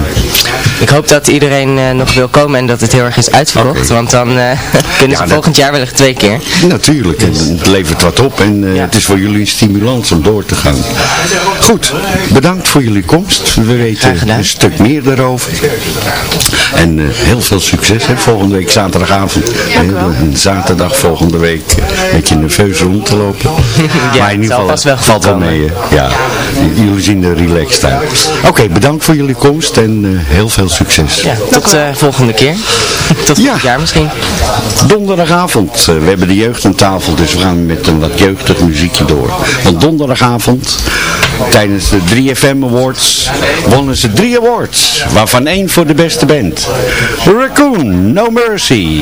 ik hoop dat iedereen eh, nog wil komen en dat het heel erg is uitverkocht. Want dan eh, kunnen ze volgend jaar wellicht twee keer. Natuurlijk, en het levert wat op en het is voor jullie een stimulans om door te gaan. Goed, bedankt voor jullie komst. We weten een stuk meer daarover. En heel veel succes hè, volgende week zaterdagavond. Een zaterdag volgende week eh, met je nerveus rond te lopen. Ja, maar in ieder geval wel valt wel mee. hè. Ja, jullie zien er relaxed uit. Oké, bedankt voor jullie komst en eh, heel veel succes. Ja, tot de volgende keer. tot volgend jaar misschien. Donderdagavond, eh, we hebben de jeugd aan tafel, dus we gaan met een wat jeugdig muziekje door. Want donderdagavond, tijdens de 3FM Awards, wonnen ze drie awards, waarvan één voor de beste band. Raccoon, No Mercy.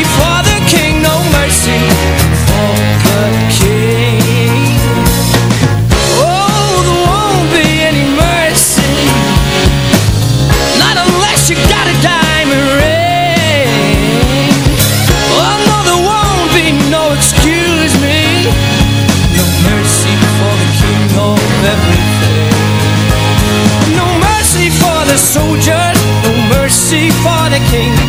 painting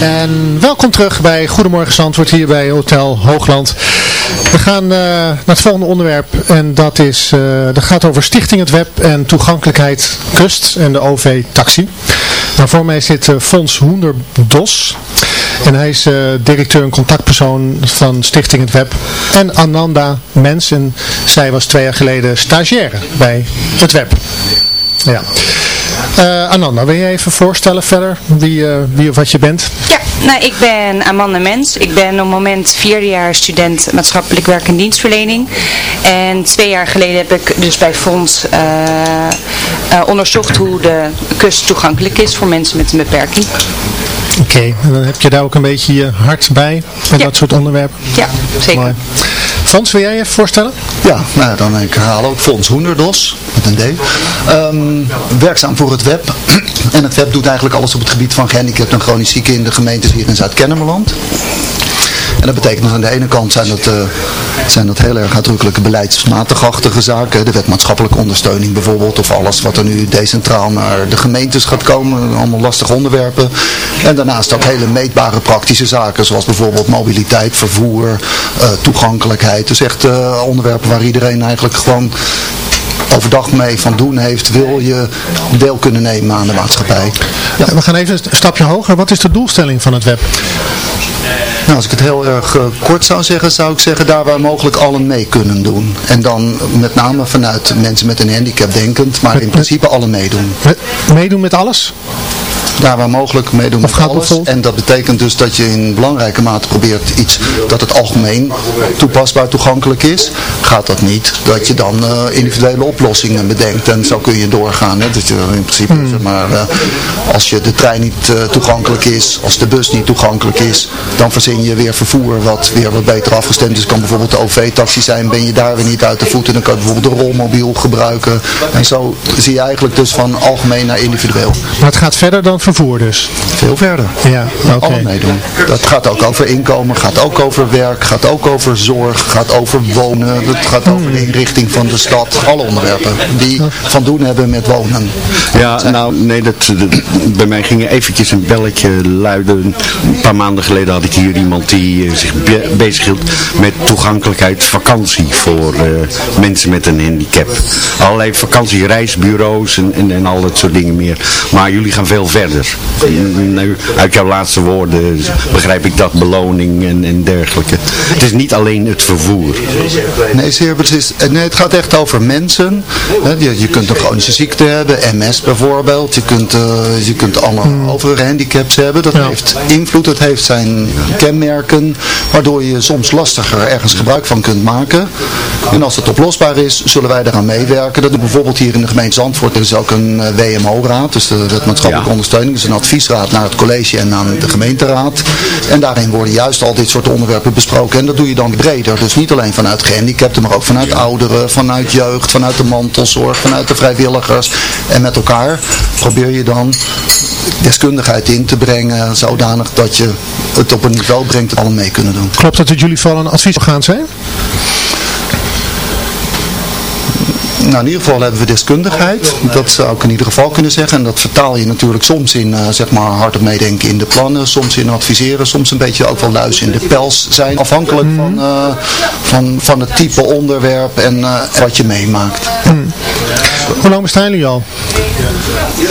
En welkom terug bij Goedemorgen Zandvoort hier bij Hotel Hoogland. We gaan eh, naar het volgende onderwerp en dat, is, eh, dat gaat over Stichting het Web en toegankelijkheid Kust en de OV Taxi. Nou, voor mij zit eh, Fons Hoenderdos en hij is directeur en contactpersoon van Stichting het Web. En Ananda Mens en zij was twee jaar geleden stagiaire bij het Web. Ja. Eh, Ananda, wil je even voorstellen verder wie, eh, wie of wat je bent? Ja, nou, ik ben Amanda Mens. Ik ben op het moment vierde jaar student maatschappelijk werk en dienstverlening. En twee jaar geleden heb ik dus bij Fonds eh, onderzocht hoe de kust toegankelijk is voor mensen met een beperking. Oké, en dan heb je daar ook een beetje je hart bij, bij dat soort onderwerpen? Ja, zeker. Mooi. Frans, wil jij je voorstellen? Ja, nou dan ik herhaal ook Fons Hoenderdos, met een D. Ehm, werkzaam voor het web. en het web doet eigenlijk alles op het gebied van gehandicapten en chronisch zieken in de gemeentes hier in Zuid-Kennemerland. En dat betekent dat aan de ene kant zijn dat, eh, zijn dat heel erg uitdrukkelijke beleidsmatigachtige zaken. De wet maatschappelijke ondersteuning bijvoorbeeld. Of alles wat er nu decentraal naar de gemeentes gaat komen. Allemaal lastige onderwerpen. En daarnaast ook hele meetbare praktische zaken. Zoals bijvoorbeeld mobiliteit, vervoer, eh, toegankelijkheid. Dus echt eh, onderwerpen waar iedereen eigenlijk gewoon overdag mee van doen heeft, wil je deel kunnen nemen aan de maatschappij. We gaan even een stapje hoger. Wat is de doelstelling van het web? Nou, als ik het heel erg eh, kort zou zeggen, zou ik zeggen daar waar mogelijk allen mee kunnen doen. En dan met name vanuit mensen met een handicap denkend, maar in principe allen meedoen. meedoen met alles? Daar waar mogelijk meedoen met alles. En dat betekent dus dat je in belangrijke mate probeert iets dat het algemeen toepasbaar toegankelijk is. Gaat dat niet, dat je dan eh, individuele oplossingen bedenkt. En zo kun je doorgaan. Hè? Dat je in principe, Hmm. zeg maar, eh, als je de trein niet eh, toegankelijk is, als de bus niet toegankelijk is, dan verzin je weer vervoer wat weer wat beter afgestemd is. kan bijvoorbeeld de OV-taxi zijn, ben je daar weer niet uit de voeten, dan kan je bijvoorbeeld de rolmobiel gebruiken. En zo zie je eigenlijk dus van algemeen naar individueel. Maar het gaat verder dan vervoer dus? Veel verder. Ja, oké. Alle meedoen. Dat gaat ook over inkomen, gaat ook over werk, gaat ook over zorg, gaat over wonen. Het gaat over de inrichting van de stad. Alle onderwerpen die van doen hebben met wonen. Ja, nou, nee, dat, dat- bij mij ging er eventjes een belletje luiden. Een paar maanden geleden had ik hier iemand die eh, zich be bezighield met toegankelijkheid vakantie voor eh, mensen met een handicap. Allerlei vakantiereisbureaus en, en, en al dat soort dingen meer. Maar jullie gaan veel verder. Nu, uit jouw laatste woorden begrijp ik dat beloning en, en dergelijke. Het is niet alleen het vervoer. Nee, zeer precies. Nee, het gaat echt over mensen. Hè, Je, je kunt een chronische ziekte hebben, MS bijvoorbeeld. Je kunt, eh, je kunt alle overige handicaps hebben. Dat heeft invloed, het heeft zijn kenmerken. Waardoor je soms lastiger ergens gebruik van kunt maken. En als het oplosbaar is, zullen wij eraan meewerken. Dat bijvoorbeeld hier in de gemeente Zandvoort. Er is ook een eh, WMO-raad, dus de Wet Maatschappelijke Ondersteuning. Dus een adviesraad naar het college en aan de gemeenteraad. En daarin worden juist al dit soort onderwerpen besproken. En dat doe je dan breder. Dus niet alleen vanuit gehandicapten, maar ook vanuit ouderen, vanuit jeugd, vanuit de mantelzorg, vanuit de vrijwilligers. En met elkaar probeer je dan deskundigheid in te brengen, zodanig dat je het op een niveau brengt dat allen mee kunnen doen. Klopt dat het jullie vooral een adviesorgaan zijn? Nou, in ieder geval hebben we deskundigheid. Dat zou ik in ieder geval kunnen zeggen. En dat vertaal je natuurlijk soms in, eh, zeg maar, hardop meedenken in de plannen. Soms in adviseren. Soms een beetje ook wel luis in de pels zijn. Afhankelijk van, eh, van, van het type onderwerp en eh, wat je meemaakt. Hoe lang bestaan jullie al?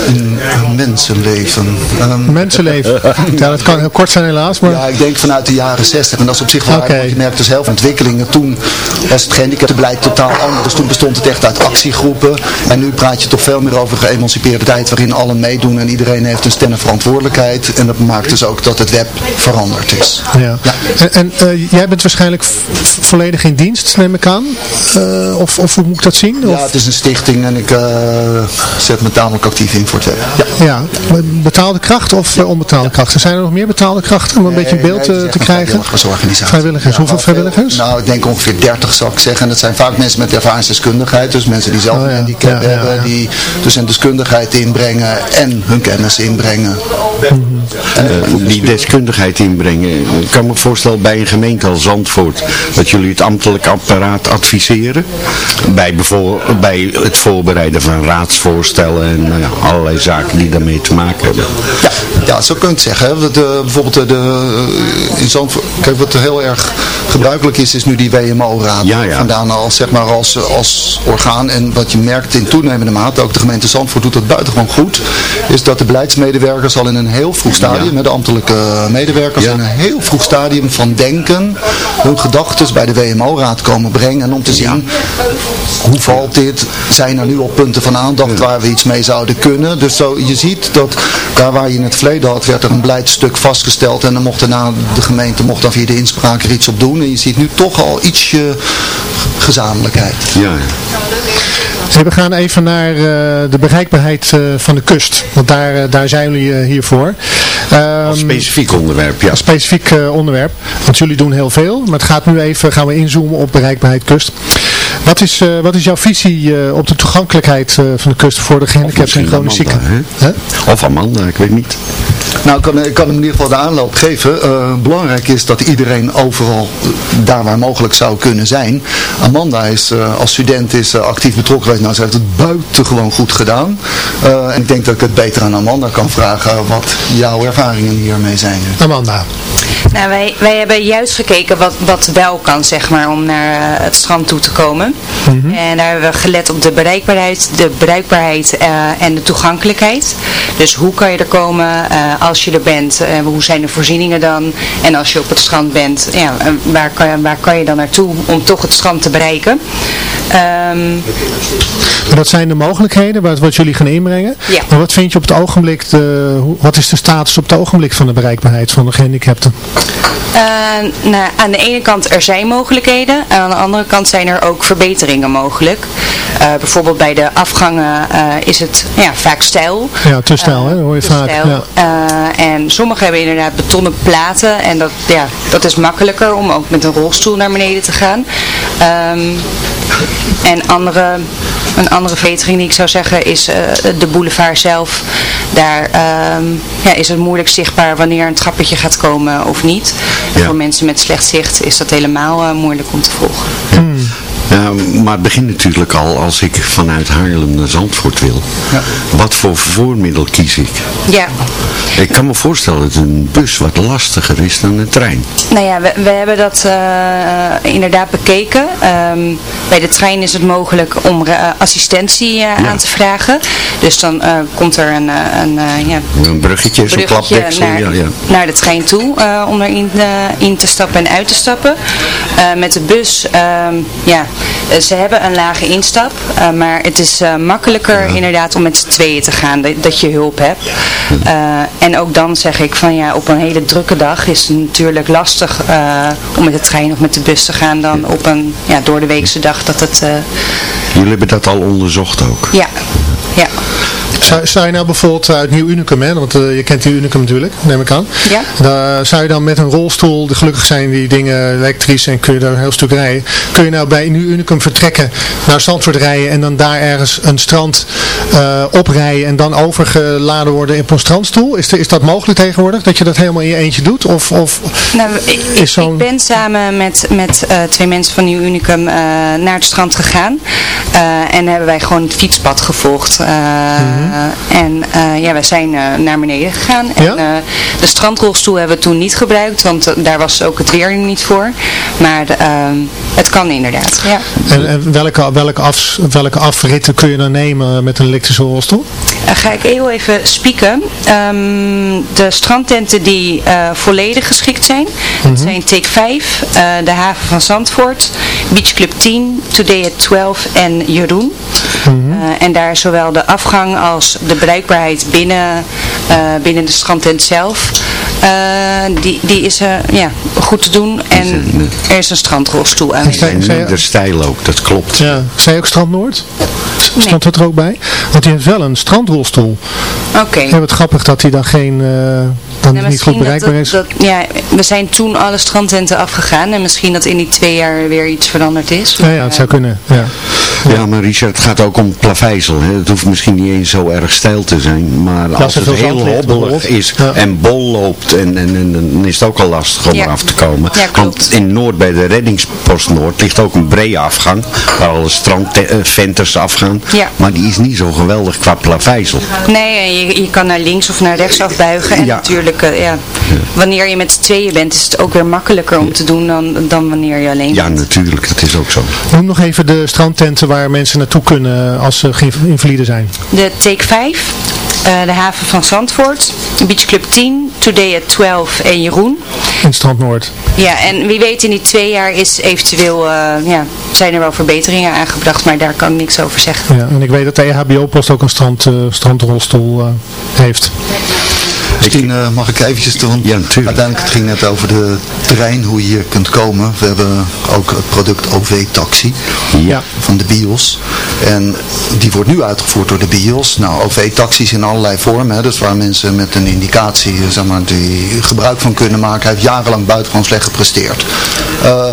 Een, een mensenleven. Ehm, Mensenleven. ja, dat kan heel kort zijn helaas, maar... Ja, ik denk vanuit de jaren 60. En dat is op zich wel want je merkt dus heel veel ontwikkelingen. Toen was het gehandicaptenbeleid totaal anders. Dus toen bestond het echt uit actiegroepen. En nu praat je toch veel meer over geëmancipeerde tijd waarin allen meedoen en iedereen heeft een stem en verantwoordelijkheid. En dat maakt dus ook dat het web veranderd is. Ja. En, en eh, jij bent waarschijnlijk volledig in dienst, neem ik aan? Eh, of, of hoe moet ik dat zien? Ja, het is een stichting en ik eh, zet me tamelijk actief in voor het web. Ja. ja, betaalde kracht of eh, onbetaalde krachten? Zijn er nog meer betaalde krachten om een beetje een beeld Nee, eh, te krijgen? Vrijwilligersorganisatie. Vrijwilligers, hoeveel Ja, vrijwilligers? Nou, ik denk ongeveer 30 zou ik zeggen. En dat zijn vaak mensen met ervaringsdeskundigheid. Dus mensen die zelf Oh, een ja. handicap Ja, ja, hebben. ja. Die dus een deskundigheid inbrengen en hun kennis inbrengen. Eh, die deskundigheid inbrengen. Ik kan me voorstellen bij een gemeente als Zandvoort dat jullie het ambtelijk apparaat adviseren. Bij, bij het voorbereiden van raadsvoorstellen en nou ja, allerlei zaken die daarmee te maken hebben. Ja, ja zo kun je het zeggen. Hè. Dat, eh, bijvoorbeeld eh, de, in Zandvoort, kijk wat heel erg gebruikelijk is, is nu die WMO-raad. Ja, ja. Vandaan als, zeg maar, als, als orgaan. En wat je merkt in toenemende mate, ook de gemeente Zandvoort doet dat buitengewoon goed, is dat de beleidsmedewerkers al in een heel vroeg stadium, met de ambtelijke medewerkers, in een heel vroeg stadium van denken, hun gedachten bij de WMO-raad komen brengen om te zien hoe valt dit, zijn er nu al punten van aandacht waar we iets mee zouden kunnen. Dus zo, je ziet dat daar waar je in het verleden had, werd er een beleidstuk vastgesteld en dan mocht daarna de gemeente mocht dan via de inspraak er iets op doen. En je ziet nu toch al ietsje gezamenlijkheid. Ja. Hey, we gaan even naar eh, de bereikbaarheid eh, van de kust. Want daar, eh, daar zijn jullie hiervoor. Als specifiek onderwerp, ja. Als specifiek onderwerp. Want jullie doen heel veel. Maar het gaat nu even, gaan we inzoomen op bereikbaarheid kust. Wat is, wat is jouw visie op de toegankelijkheid van de kust voor de gehandicapten en chronisch zieken? Of Amanda, ik weet niet. Nou, ik kan, ik kan hem in ieder geval de aanloop geven. Uh, belangrijk is dat iedereen overal, uh, daar waar mogelijk zou kunnen zijn. Amanda is uh, als student is, actief betrokken geweest. Nou, ze heeft het buitengewoon goed gedaan. en ik denk dat ik het beter aan Amanda kan vragen wat jouw ervaringen hiermee zijn. Amanda. Nou, wij, wij hebben juist gekeken wat, wat wel kan, zeg maar, om naar het strand toe te komen. Mhm. En daar hebben we gelet op de bereikbaarheid, de bereikbaarheid en de toegankelijkheid. Dus hoe kan je er komen als je er bent? hoe zijn de voorzieningen dan? En als je op het strand bent, ja, waar, kan je, waar kan je dan naartoe om toch het strand te bereiken? Maar dat zijn de mogelijkheden wat, wat jullie gaan inbrengen. Ja. Maar wat vind je op het ogenblik, de, wat is de status op het ogenblik van de bereikbaarheid van de gehandicapten? Eh, nou, aan de ene kant er zijn mogelijkheden, en aan de andere kant zijn er ook verbeteringen mogelijk. Eh, bijvoorbeeld bij de afgangen eh, is het ja, vaak stijl. Ja, te stijl, hè? hoor je vaak. stijl. Ja. Eh, en sommigen hebben inderdaad betonnen platen en dat, ja, dat is makkelijker om ook met een rolstoel naar beneden te gaan. Ehm, en andere, een andere vetering die ik zou zeggen is eh, de boulevard zelf. Daar ehm, ja, is het moeilijk zichtbaar wanneer een trappetje gaat komen of niet. En Ja. voor mensen met slecht zicht is dat helemaal eh, moeilijk om te volgen. Ja, maar het begint natuurlijk al als ik vanuit Haarlem naar Zandvoort wil. Wat voor vervoermiddel kies ik? Ja, Ik kan me voorstellen dat een bus wat lastiger is dan een trein. Nou ja, we, we hebben dat eh, inderdaad bekeken. Ehm, bij de trein is het mogelijk om eh, assistentie eh, aan te vragen. Dus dan eh, komt er een, eh, een, eh, ja, Een bruggetje, zo'n klapdeksel. naar, Ja, ja. naar de trein toe eh, om erin eh, in te stappen en uit te stappen. Eh, met de bus, ehm, ja, eh, ze hebben een lage instap, eh, maar het is eh, makkelijker inderdaad om met z'n tweeën te gaan, dat, dat je hulp hebt. Eh, en ook dan zeg ik van ja, op een hele drukke dag is het natuurlijk lastig eh, om met de trein of met de bus te gaan dan op een ja, door de weekse dag dat het, eh, Jullie hebben dat al onderzocht ook. ja, ja. Zou, zou je nou bijvoorbeeld uit Nieuw Unicum, hè, want eh, je kent Nieuw Unicum natuurlijk, neem ik aan. Ja. Daar zou je dan met een rolstoel, de gelukkig zijn die dingen elektrisch en kun je daar een heel stuk rijden. Kun je nou bij Nieuw Unicum vertrekken, naar Zandvoort rijden en dan daar ergens een strand eh, oprijden en dan overgeladen worden op een strandstoel? Is, de- is dat mogelijk tegenwoordig, dat je dat helemaal in je eentje doet? Of, of Nou, ik, is zo'n... ik ben samen met, met eh, twee mensen van Nieuw Unicum eh, naar het strand gegaan. Eh, en hebben wij gewoon het fietspad gevolgd. Eh, En eh, ja, wij zijn eh, naar beneden gegaan. En Ja? eh, de strandrolstoel hebben we toen niet gebruikt, want eh, daar was ook het weer niet voor. Maar de, het kan inderdaad, ja. En, en welke, welke, af, welke afritten kun je dan nemen met een elektrische rolstoel? Ga ik heel even spieken. Ehm, de strandtenten die eh, volledig geschikt zijn, Mhm. dat zijn Take 5, eh, de haven van Zandvoort, Beach Club 10, Today at 12 en Jeroen. Mhm. Eh, en daar zowel de afgang als de bereikbaarheid binnen, eh, binnen de strandtent zelf, eh, die, die is eh, ja, goed te doen. En er is een strandrolstoel aan. En minder stijl ook, dat klopt. Ja. Zei je ook Strand Noord? Stond dat er ook bij? Want die heeft wel een strandrolstoel. Oké. En wat grappig dat hij dan geen, eh, Ja, niet goed bereikbaar dat, is. dat, ja, we zijn toen alle strandtenten afgegaan en misschien dat in die twee jaar weer iets veranderd is. Ja, ja, het zou kunnen. Ja. Ja, maar Richard, het gaat ook om plaveisel. Hè. Het hoeft misschien niet eens zo erg stijl te zijn. Maar als als het heel hobbelig is Ja. en bol loopt, en, en, en, dan is het ook al lastig om Ja. eraf te komen. Want in Noord, bij de reddingspost Noord, ligt ook een brede afgang. Waar alle strandventers afgaan. Ja. Maar die is niet zo geweldig qua plaveisel. Nee, en je, je kan naar links of naar rechts afbuigen. En Ja. natuurlijk, eh, ja, wanneer je met z'n tweeën bent, is het ook weer makkelijker om te doen dan, dan wanneer je alleen Ja, bent. natuurlijk, dat is ook zo. Noem nog even de strandtenten waar mensen naartoe kunnen als ze geen invalide zijn. De Take 5, eh, de haven van Zandvoort, Beach Club 10, Today at 12 en Jeroen. In Strand Noord. Ja, en wie weet in die twee jaar is eventueel, eh, ja, zijn er wel verbeteringen aangebracht, maar daar kan ik niks over zeggen. Ja, en ik weet dat de EHBO-post ook een strand, strandrolstoel eh, heeft. Misschien eh, mag ik eventjes, te- want uiteindelijk het ging net over de trein, hoe je hier kunt komen. We hebben ook het product OV-taxi ja. van de BIOS. En die wordt nu uitgevoerd door de BIOS. Nou, OV-taxis in allerlei vormen, hè, dus waar mensen met een indicatie, eh, zeg maar, die gebruik van kunnen maken. Hij heeft jarenlang buitengewoon slecht gepresteerd. Eh,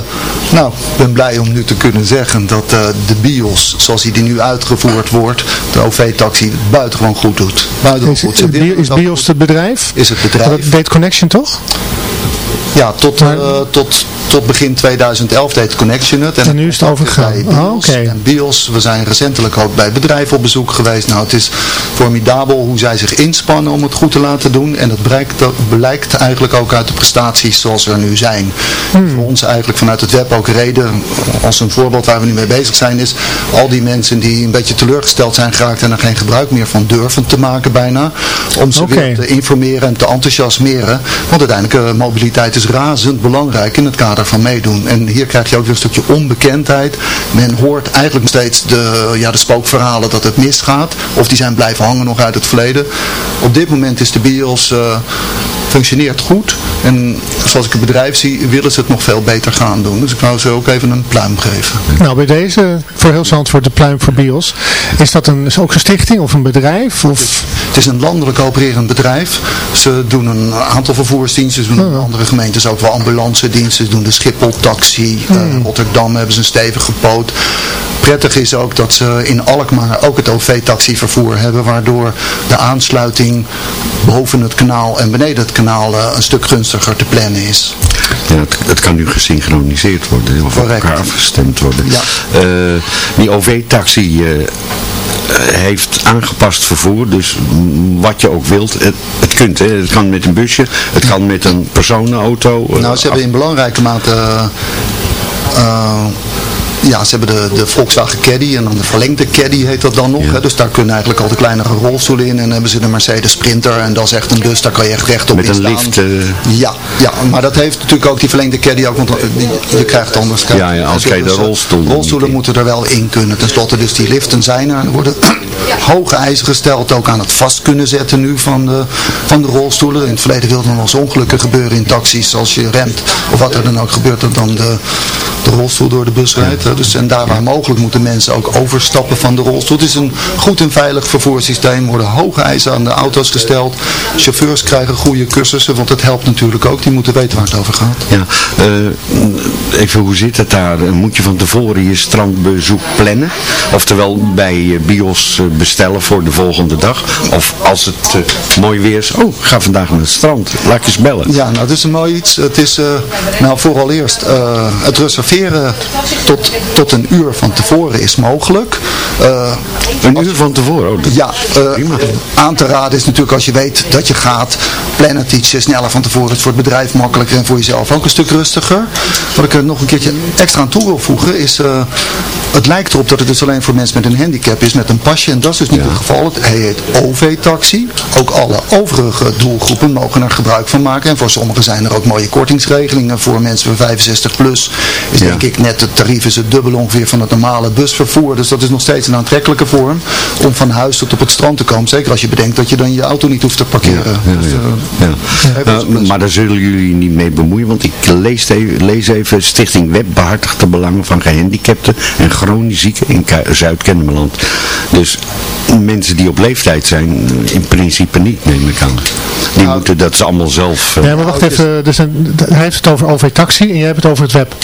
nou, ik ben blij om nu te kunnen zeggen dat eh, de BIOS, zoals die nu uitgevoerd wordt, de OV-taxi, buitengewoon goed doet. Buitengewoon Is, goed. Is, is BIOS het bedrijf? Is het bedrijf. Dat deed Connection toch? Ja, tot, eh, tot, tot begin 2011 deed Connection het. En nu is het overgegaan. bij Oh, oké. En BIOS, we zijn recentelijk ook bij bedrijven op bezoek geweest. Nou, het is formidabel hoe zij zich inspannen om het goed te laten doen. En dat blijkt, dat blijkt eigenlijk ook uit de prestaties zoals er nu zijn. Hmm. Voor ons eigenlijk vanuit het web ook reden, als een voorbeeld waar we nu mee bezig zijn, is al die mensen die een beetje teleurgesteld zijn geraakt en er geen gebruik meer van durven te maken bijna. Om ze weer te informeren en te enthousiasmeren. Want uiteindelijk, uh, mobiliteit is razend belangrijk in het kader van meedoen. En hier krijg je ook weer een stukje onbekendheid. Men hoort eigenlijk steeds de, ja, de spookverhalen dat het misgaat. Of die zijn blijven hangen nog uit het verleden. Op dit moment is de BIOS... eh, functioneert goed. En zoals ik het bedrijf zie, willen ze het nog veel beter gaan doen. Dus ik wou ze ook even een pluim geven. Nou, bij deze, voor heel Zandvoort, de pluim voor BIOS. Is dat een, is ook een stichting of een bedrijf? Of... Het is een landelijk opererend bedrijf. Ze doen een aantal vervoersdiensten. Ze doen in andere gemeentes ook wel ambulance diensten. Ze doen de Schiphol taxi. Eh, Rotterdam hebben ze een stevige poot. Prettig is ook dat ze in Alkmaar ook het OV-taxivervoer hebben. Waardoor de aansluiting boven het kanaal en beneden het kanaal eh, een stuk gunstiger te plannen is. Ja, het, het kan nu gesynchroniseerd worden of op elkaar afgestemd worden. Ja. Eh, die OV-taxi eh, heeft aangepast vervoer, dus wat je ook wilt, het, het kunt. Hè. Het kan met een busje, het kan met een personenauto. Nou, ze hebben in belangrijke mate... ja, ze hebben de, de Volkswagen Caddy en dan de verlengde Caddy heet dat dan nog. Hè? Dus daar kunnen eigenlijk al de kleinere rolstoelen in. En dan hebben ze de Mercedes Sprinter en dat is echt een bus, daar kan je echt rechtop Met in een staan. lift, eh. Ja, ja, maar dat heeft natuurlijk ook die verlengde Caddy ook, want eh, je, je krijgt anders... Ja, ja, anders dus, je de rolstoel Rolstoelen moeten er wel in kunnen. Ten slotte, dus die liften zijn er. Er worden hoge eisen gesteld, ook aan het vast kunnen zetten nu van de, van de rolstoelen. In het verleden wilden er wel eens ongelukken gebeuren in taxis als je remt. Of wat er dan ook gebeurt, dat dan de, de rolstoel door de bus rijdt. hè. Dus, en daar waar mogelijk moeten mensen ook overstappen van de rolstoel. Het is een goed en veilig vervoerssysteem. Er worden hoge eisen aan de auto's gesteld. Chauffeurs krijgen goede cursussen, want het helpt natuurlijk ook. Die moeten weten waar het over gaat. Ja, eh, even hoe zit het daar? Moet je van tevoren je strandbezoek plannen? Oftewel bij eh, BIOS eh, bestellen voor de volgende dag? Of als het mooi weer is, oh, ik ga vandaag naar het strand, laat ik eens bellen. Ja, nou, het is een mooi iets. Het is, nou, vooral eerst, het reserveren tot, tot een uur van tevoren is mogelijk. Eh, een uur van tevoren? Oh, ja, eh, aan te raden is natuurlijk als je weet dat je gaat, plan het iets sneller van tevoren. Het is voor het bedrijf makkelijker en voor jezelf ook een stuk rustiger. Wat ik er nog een keertje extra aan toe wil voegen is, eh, het lijkt erop dat het dus alleen voor mensen met een handicap is, met een pasje. En dat is dus niet het geval. Het heet OV-taxi. Ook alle overige doelgroepen mogen er gebruik van maken. En voor sommigen zijn er ook mooie kortingsregelingen voor mensen van 65 plus. Is denk ik net het tarief is het dubbel ongeveer van het normale busvervoer. Dus dat is nog steeds een aantrekkelijke vorm om van huis tot op het strand te komen. Zeker als je bedenkt dat je dan je auto niet hoeft te parkeren. Dus, eh, Ja. Eh, maar daar zullen jullie niet mee bemoeien, want ik lees even, lees even Stichting Web behartigt de belangen van gehandicapten en chronisch zieken in Zuid-Kennemerland. Dus mensen die op leeftijd zijn, in principe niet, neem ik aan. Die moeten dat ze allemaal zelf... eh, Ja, maar wacht even. Er zijn, hij heeft het over OV-taxi en jij hebt het over het web.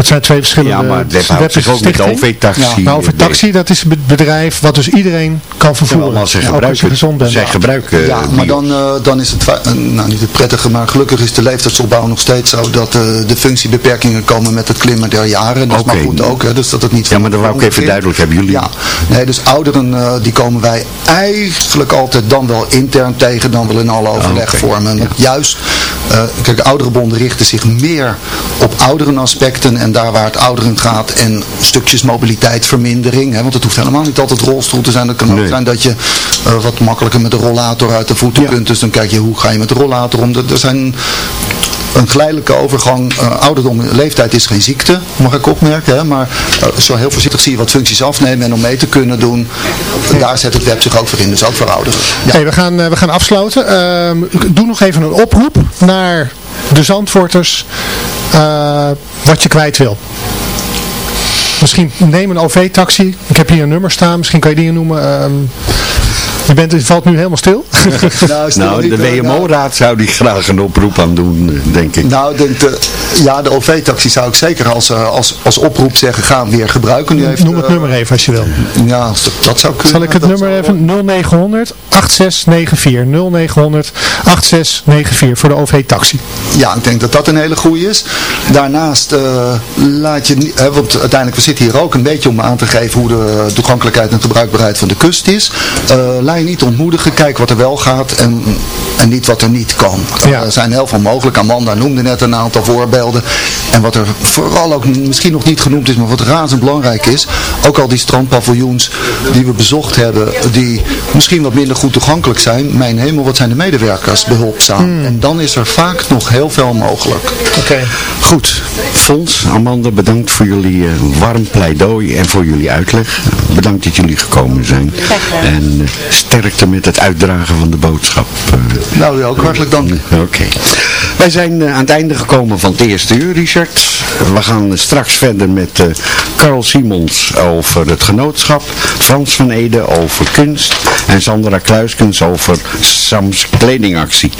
Dat zijn twee verschillende... Ja, maar het web houdt is zich ook met. OV-taxi Ja, nou, OV-taxi, dat is een bedrijf wat dus iedereen kan vervoeren. als ze gebruiken- gezond bent. zij gebruiken Ja, maar dan, eh, dan is het, eh, nou niet het prettige, maar gelukkig is de leeftijdsopbouw nog steeds zo dat eh, de functiebeperkingen komen met het klimmen der jaren. Dat is maar goed ook, hè, dus dat het niet Ja, maar dat wou ik even duidelijk hebben. Jullie... Ja, nee, dus ouderen eh, die komen wij eigenlijk altijd dan wel intern tegen, dan wel in alle overlegvormen. Want Juist Uh, kijk, ouderenbonden richten zich meer op ouderenaspecten en daar waar het ouderen gaat en stukjes mobiliteitsvermindering. Hè, want het hoeft helemaal niet altijd rolstoel te zijn. Het kan ook zijn dat je uh, wat makkelijker met de rollator uit de voeten kunt. Dus dan kijk je hoe ga je met de rollator om. Er zijn een geleidelijke overgang. Uh, ouderdom, leeftijd is geen ziekte, mag ik opmerken. Hè? Maar uh, zo heel voorzichtig zie je wat functies afnemen en om mee te kunnen doen. Daar zet het web zich ook voor in, dus ook voor ouderen. Ja. Hey, we, gaan, uh, we gaan afsluiten. doe nog even een oproep naar de Zandvoorters wat je kwijt wil. Misschien neem een OV-taxi. Ik heb hier een nummer staan. Misschien kan je die noemen. Uh, je, bent, je valt nu helemaal stil. nou, nou de WMO-raad zou die graag een oproep aan doen, denk ik. Nou, de, de ja, de OV-taxi zou ik zeker als, als, als oproep zeggen, gaan weer gebruiken. Nu heeft, Noem het uh, nummer even als je wil. Ja, dat, dat zou kunnen. Zal ik het nummer even? 0900 8694. 0900 8694 voor de OV-taxi. Ja, ik denk dat dat een hele goede is. Daarnaast uh, laat je, niet, hè, want uiteindelijk we zitten hier ook een beetje om aan te geven hoe de toegankelijkheid en gebruikbaarheid van de kust is. Uh, laat je niet ontmoedigen, kijk wat er wel gaat en, en niet wat er niet kan. Ja. Er zijn heel veel mogelijk. Amanda noemde net een aantal voorbeelden. En wat er vooral ook misschien nog niet genoemd is, maar wat razend belangrijk is, ook al die strandpaviljoens die we bezocht hebben, die misschien wat minder goed toegankelijk zijn. Mijn hemel, wat zijn de medewerkers behulpzaam. Hmm. Mm. En dan is er vaak nog heel veel mogelijk. Oké. Okay. Goed. Fons, Amanda, bedankt voor jullie uh, warm pleidooi en voor jullie uitleg. Bedankt dat jullie gekomen zijn. En uh, sterkte met het uitdragen van de boodschap. Uh, nou, ook hartelijk dank. Oké. Okay. Wij zijn aan het einde gekomen van het eerste uur, Richard. We gaan straks verder met Carl Simons over het genootschap. Frans van Ede over kunst. En Sandra Kluiskens over Sams kledingactie.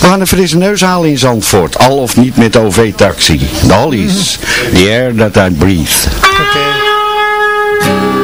We gaan een frisse neus halen in Zandvoort. Al of niet met OV-taxi. De Hollies. The air that I breathe. Okay.